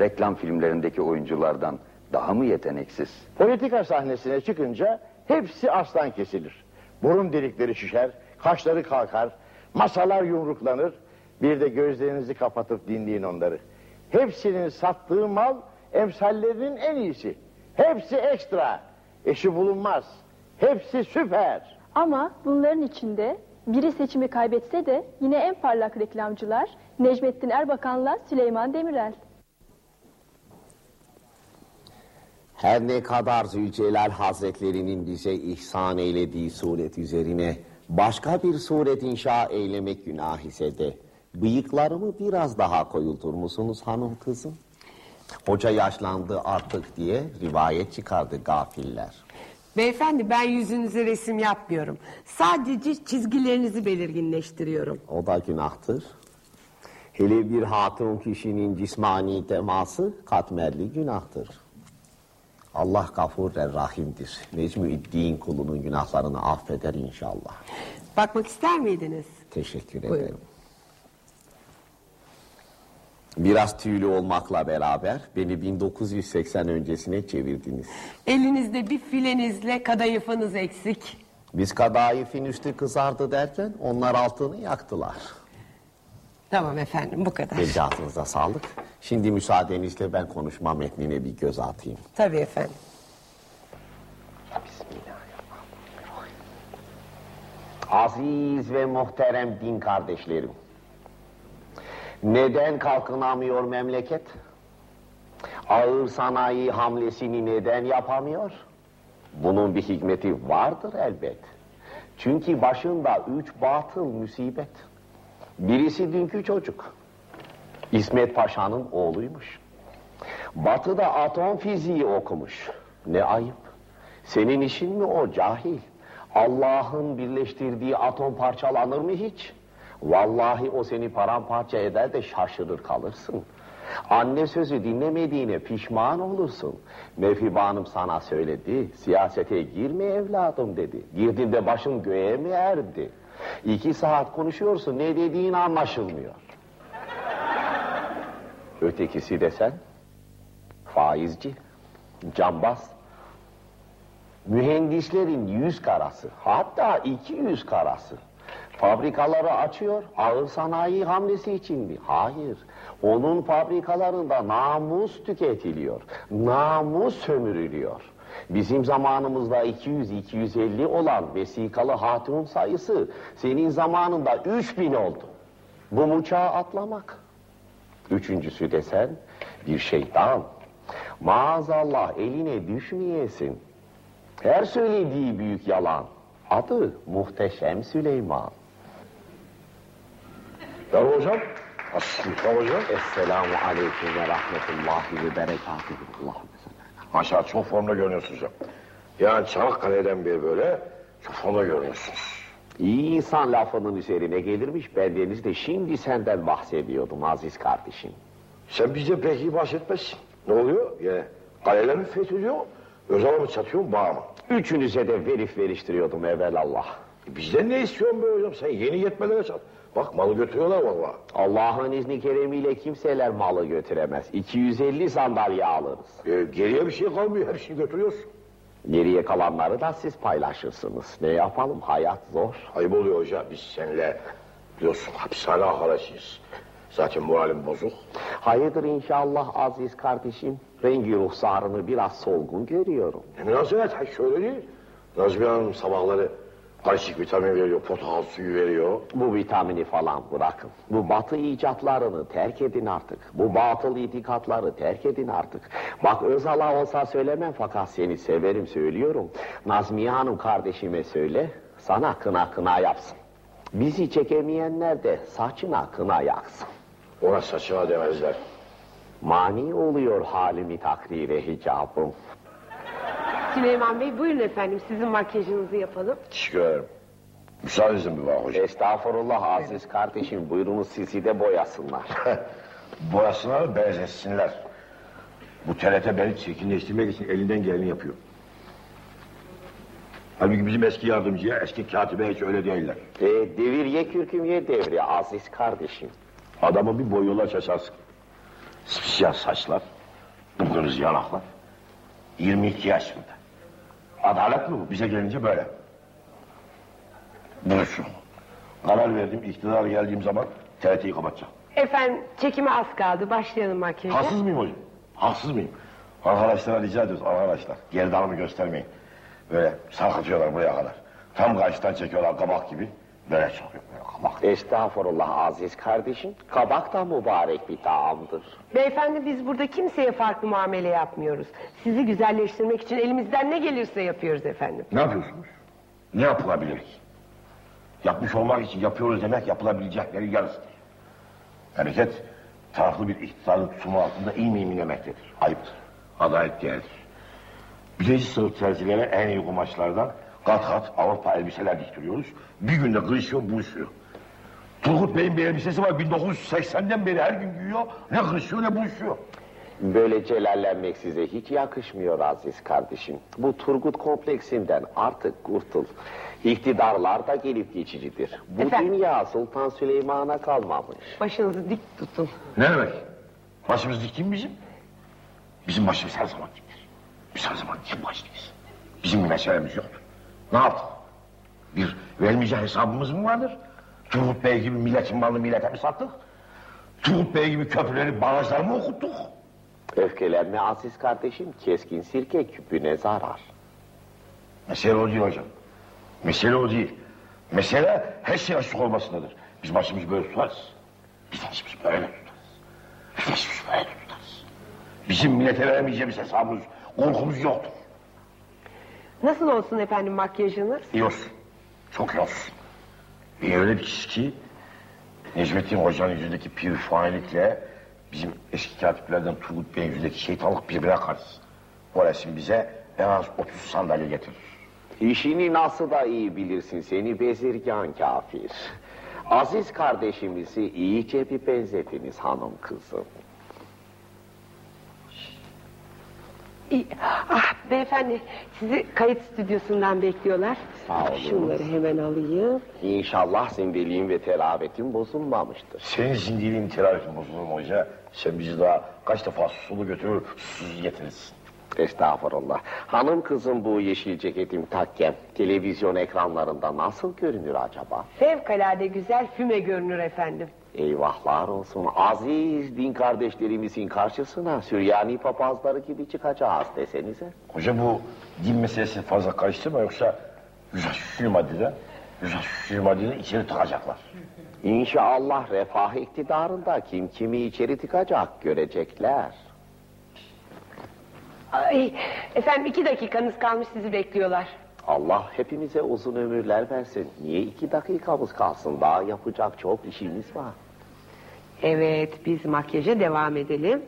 reklam filmlerindeki oyunculardan daha mı yeteneksiz? Politika sahnesine çıkınca hepsi aslan kesilir. Burun delikleri şişer, kaşları kalkar, masalar yumruklanır. Bir de gözlerinizi kapatıp dinleyin onları. Hepsinin sattığı mal emsallerinin en iyisi. Hepsi ekstra. Eşi bulunmaz. Hepsi süper. Ama bunların içinde biri seçimi kaybetse de yine en parlak reklamcılar Necmettin Erbakan'la Süleyman Demirel. Her ne kadar Zülcelal Hazretlerinin bize ihsan eylediği suret üzerine başka bir suret inşa eylemek günah ise de bıyıklarımı biraz daha koyultur musunuz hanım kızım? Hoca yaşlandı artık diye rivayet çıkardı gafiller. Beyefendi ben yüzünüze resim yapmıyorum. Sadece çizgilerinizi belirginleştiriyorum. O da günahtır. Hele bir hatun kişinin cismani teması katmerli günahtır. Allah gafur ve rahimdir. Necmüddin kulunun günahlarını affeder inşallah. Bakmak ister miydiniz? Teşekkür Buyurun. ederim. Biraz tüylü olmakla beraber beni 1980 öncesine çevirdiniz. Elinizde bir filenizle kadayıfınız eksik. Biz kadayıfın üstü kızardı derken onlar altını yaktılar. Tamam efendim bu kadar. Necatınıza sağlık. Şimdi müsaadenizle ben konuşma metnine bir göz atayım. Tabii efendim. Aziz ve muhterem din kardeşlerim. Neden kalkınamıyor memleket? Ağır sanayi hamlesini neden yapamıyor? Bunun bir hikmeti vardır elbet. Çünkü başında üç batıl musibet. Birisi dünkü çocuk. İsmet Paşa'nın oğluymuş. Batı'da atom fiziği okumuş. Ne ayıp. Senin işin mi o cahil? Allah'ın birleştirdiği atom parçalanır mı hiç? Vallahi o seni paramparça eder de şaşırır kalırsın. Anne sözü dinlemediğine pişman olursun. Mevhibe Hanım sana söyledi. Siyasete girme evladım dedi. Girdin de başın göğe mi erdi? İki saat konuşuyorsun ne dediğin anlaşılmıyor. Ötekisi desen faizci, cambaz, mühendislerin yüz karası, hatta iki yüz karası. Fabrikaları açıyor, ağır sanayi hamlesi için mi? Hayır. Onun fabrikalarında namus tüketiliyor. Namus sömürülüyor. Bizim zamanımızda 200-250 olan vesikalı hatun sayısı senin zamanında 3000 oldu. Bu muçağı atlamak. Üçüncüsü desen bir şeytan. Maazallah eline düşmeyesin. Her söylediği büyük yalan. Adı Muhteşem Süleyman. Ya hocam. Aslı hocam. Esselamu aleyküm ve rahmetullahi ve berekatuhu. Maşallah çok formda görünüyorsunuz hocam. Yani Çanakkale'den beri böyle çok formda görünüyorsunuz. İyi insan lafının üzerine gelirmiş. Bendeniz de şimdi senden bahsediyordum aziz kardeşim. Sen bize pek bahsetmezsin. Ne oluyor? Yani kaleler mi fethediyor? Özal'a mı çatıyor bağ mı? Üçünüze de verif veriştiriyordum evvelallah. E bizden ne istiyorsun be hocam? Sen yeni yetmelere çat. Bak malı götürüyorlar vallahi. Allah'ın izni keremiyle kimseler malı götüremez. 250 sandalye alırız. E, geriye bir şey kalmıyor. Hepsini götürüyorsun. Geriye kalanları da siz paylaşırsınız. Ne yapalım hayat zor. Ayıp oluyor hocam. Biz seninle biliyorsun hapishane arkadaşıyız. Zaten moralim bozuk. Hayırdır inşallah aziz kardeşim. Rengi ruhsarını biraz solgun görüyorum. Ne münasebet? Ha şöyle değil. Nazmiye Hanım sabahları karışık vitamin veriyor, portakal suyu veriyor. Bu vitamini falan bırakın. Bu batı icatlarını terk edin artık. Bu batıl itikatları terk edin artık. Bak Özal'a olsa söylemem fakat seni severim söylüyorum. Nazmiye Hanım kardeşime söyle, sana kına kına yapsın. Bizi çekemeyenler de saçına kına yaksın. Ona saçına demezler. Mani oluyor halimi takdire hicabım. Süleyman Bey buyurun efendim sizin makyajınızı yapalım. Ederim. Müsaadenizle bir var hocam. Estağfurullah aziz kardeşim buyurunuz sizi de boyasınlar. Boyasınlar, benzetsinler. Bu TRT beni çirkinleştirmek için elinden geleni yapıyor. Halbuki bizim eski yardımcıya, eski katibe hiç öyle değiller. E, devir ye kürküm ye devri aziz kardeşim. Adamı bir boyuyorlar şaşarsın. Siyah saçlar, kıpkırmızı yanaklar. 22 yaşında. Adalet mi bu? Bize gelince böyle. Duruşum. Karar verdim, iktidar geldiğim zaman TRT'yi kapatacağım. Efendim çekime az kaldı başlayalım makyaja. Haksız mıyım hocam? Haksız mıyım? Arkadaşlara rica ediyoruz arkadaşlar. Gerdanımı göstermeyin. Böyle sarkıtıyorlar buraya kadar. Tam karşıdan çekiyorlar kabak gibi. Böyle çok yapıyor kabak. Estağfurullah aziz kardeşim. Kabak da mübarek bir taamdır. Beyefendi biz burada kimseye farklı muamele yapmıyoruz. Sizi güzelleştirmek için elimizden ne gelirse yapıyoruz efendim. Ne yapıyorsunuz? Ne yapılabilir ki? Yapmış olmak için yapıyoruz demek yapılabilecekleri yarısıdır. Hareket taraflı bir iktidarın tutumu altında iyi miyim demektedir. Ayıptır. Adalet değerdir. Birinci sınıf terzilere en iyi kumaşlardan kat kat Avrupa elbiseler diktiriyoruz. Bir günde kırışıyor, buluşuyor. Turgut Bey'in bir elbisesi var 1980'den beri her gün giyiyor. Ne kırışıyor ne buluşuyor. Böyle celallenmek size hiç yakışmıyor aziz kardeşim. Bu Turgut kompleksinden artık kurtul. İktidarlar da gelip geçicidir. Bu Efendim? dünya Sultan Süleyman'a kalmamış. Başınızı dik tutun. Ne demek? Başımız dik mi bizim? Bizim başımız her zaman diktir. Biz her zaman dik başlıyız. Bizim bir meselemiz yoktur. Ne yaptık? Bir vermeyecek hesabımız mı vardır? Turgut Bey gibi milletin malını millete mi sattık? Turgut Bey gibi köprüleri, barajları mı okuttuk? Öfkelenme aziz kardeşim, keskin sirke küpüne zarar. Mesele o değil hocam. Mesele o değil. Mesele her şey açık olmasındadır. Biz başımızı böyle tutarız. Biz başımızı böyle tutarız. Biz başımızı böyle tutarız. Bizim millete veremeyeceğimiz hesabımız, korkumuz yoktur. Nasıl olsun efendim makyajınız? İyi olsun. Çok iyi olsun. Bir öyle bir çizgi Necmettin Hoca'nın yüzündeki pürfanilikle bizim eski katiplerden Turgut Bey'in yüzündeki şeytanlık birbirine karışsın. O resim bize en az 30 sandalye getirir. İşini nasıl da iyi bilirsin seni bezirgan kafir. Aziz kardeşimizi iyice bir benzetiniz hanım kızım. İyi. Ah beyefendi sizi kayıt stüdyosundan bekliyorlar. Sağ olun. Şunları hemen alayım. İnşallah zindeliğin ve terabetin bozulmamıştır. Senin zindiliğin telavetin bozulur mu hoca? Sen bizi daha kaç defa sulu götürür, susuz getirirsin. Estağfurullah. Hanım kızım bu yeşil ceketim takken televizyon ekranlarında nasıl görünür acaba? Fevkalade güzel füme görünür efendim. Eyvahlar olsun. Aziz din kardeşlerimizin karşısına Süryani papazları gibi çıkacağız desenize. Hoca bu din meselesi fazla karıştırma yoksa 163. maddeden 163. maddeden içeri tıkacaklar. İnşallah refah iktidarında kim kimi içeri tıkacak görecekler. Ay, efendim iki dakikanız kalmış sizi bekliyorlar. Allah hepimize uzun ömürler versin. Niye iki dakikamız kalsın? Daha yapacak çok işimiz var. Evet biz makyaja devam edelim.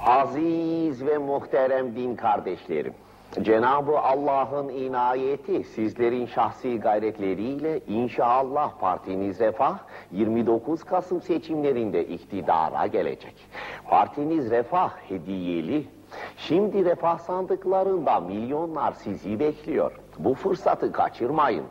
Aziz ve muhterem din kardeşlerim. Cenab-ı Allah'ın inayeti sizlerin şahsi gayretleriyle inşallah partiniz Refah 29 Kasım seçimlerinde iktidara gelecek. Partiniz Refah hediyeli. Şimdi refah sandıklarında milyonlar sizi bekliyor. Bu fırsatı kaçırmayın.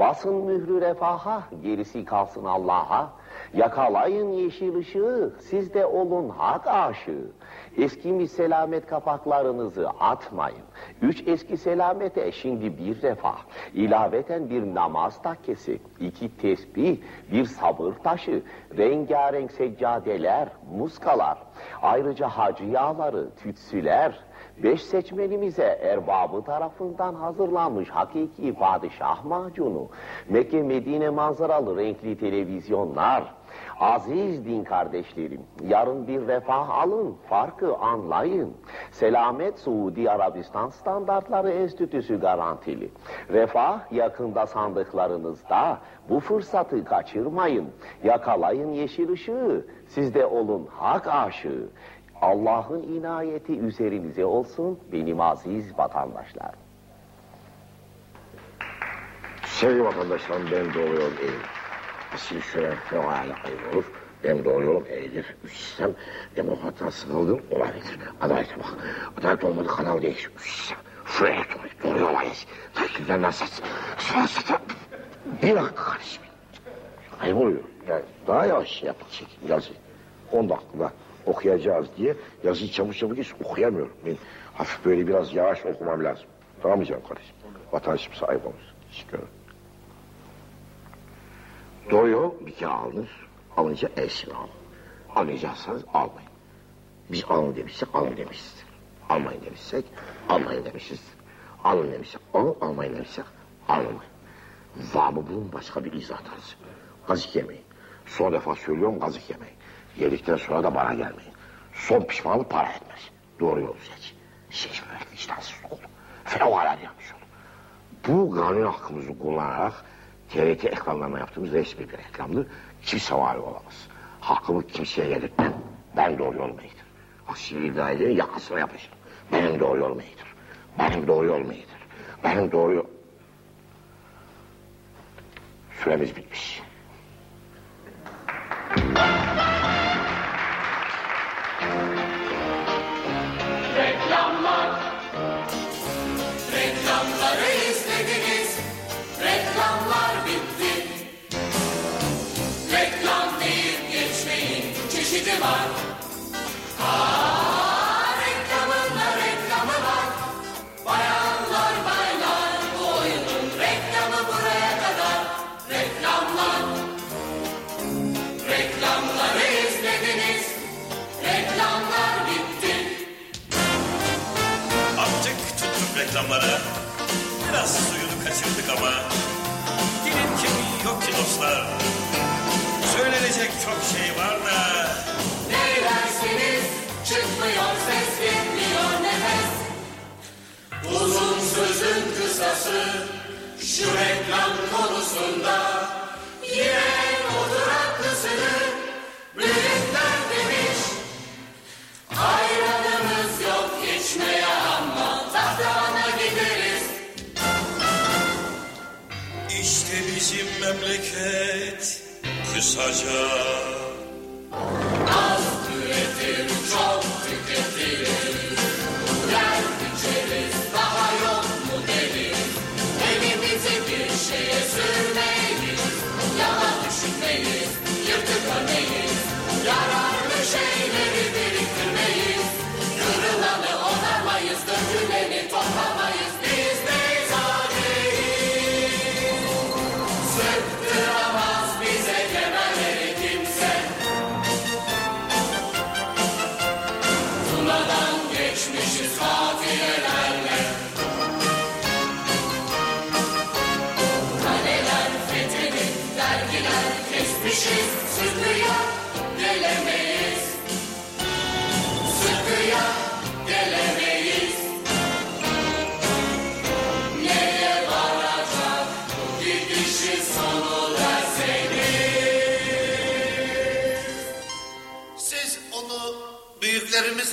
Basın mührü refaha, gerisi kalsın Allah'a. Yakalayın yeşil ışığı, siz de olun hak aşığı. Eskimiş selamet kapaklarınızı atmayın. Üç eski selamete şimdi bir refah. İlaveten bir namaz takkesi, iki tesbih, bir sabır taşı, rengarenk seccadeler, muskalar. Ayrıca hacı yağları, tütsüler, Beş seçmenimize erbabı tarafından hazırlanmış hakiki padişah macunu, Mekke Medine manzaralı renkli televizyonlar, aziz din kardeşlerim, yarın bir refah alın, farkı anlayın. Selamet Suudi Arabistan Standartları Enstitüsü garantili. Refah yakında sandıklarınızda, bu fırsatı kaçırmayın. Yakalayın yeşil ışığı, siz de olun hak aşığı. Allah'ın inayeti üzerinize olsun benim aziz vatandaşlar. Sevgili vatandaşlarım ben doğruyorum eğilir. Asil şöyle fevale ayıp olur. Ben doğruyorum eğilir. Üstsem demokrattan sıkıldım olabilir. Adalete bak. Adalet olmadı kanal değişir. Üstsem şuraya doğru doğruyamayız. Takiplerden ses. Şuraya ses. Bir dakika kardeşim. Ayıp oluyor. Yani daha yavaş yapın çekin yazı. 10 dakikada okuyacağız diye yazıyı çabuk çabuk hiç okuyamıyorum. Ben hafif böyle biraz yavaş okumam lazım. Tamam mı canım kardeşim? Vatandaşım sahip olmuş. Doğru yol bir kere alınır. Alınca elsin alın. Almayacaksanız almayın. Biz alın demişsek alın demişizdir. Almayın demişsek almayın demişizdir. Alın demişsek alın, almayın demişsek almayın. Var mı bunun başka bir izah tarzı? Gazık yemeyin. Son defa söylüyorum gazık yemeyin. Yedikten sonra da bana gelmeyin. Son pişmanlık para etmez. Doğru yolu seç. Seçmemek vicdansızlık olur. Fevkalade yanlış olur. Bu kanun hakkımızı kullanarak TRT ekranlarına yaptığımız resmi bir reklamdı. Kimse var olamaz. Hakkımı kimseye yedirtmem. Ben doğru yolum iyidir. Aksili dairenin yakasına yapışırım. Benim doğru yolum iyidir. Benim doğru yolum iyidir. Benim doğru yol... Süremiz bitmiş. Reklamlara. Biraz suyunu kaçırdık ama. Dilin yok ki dostlar. Söylenecek çok şey var da. Uzun kısası şu reklam konusunda yine odur haklısını büyükler demiş. Ayranımız yok içmeye ama tahtana gideriz. İşte bizim memleket kısaca. Az üretir çok tüketir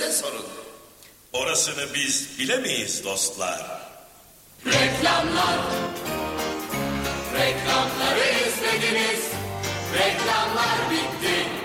büyüklerimize sorun. Orasını biz bilemeyiz dostlar. Reklamlar Reklamları izlediniz Reklamlar bitti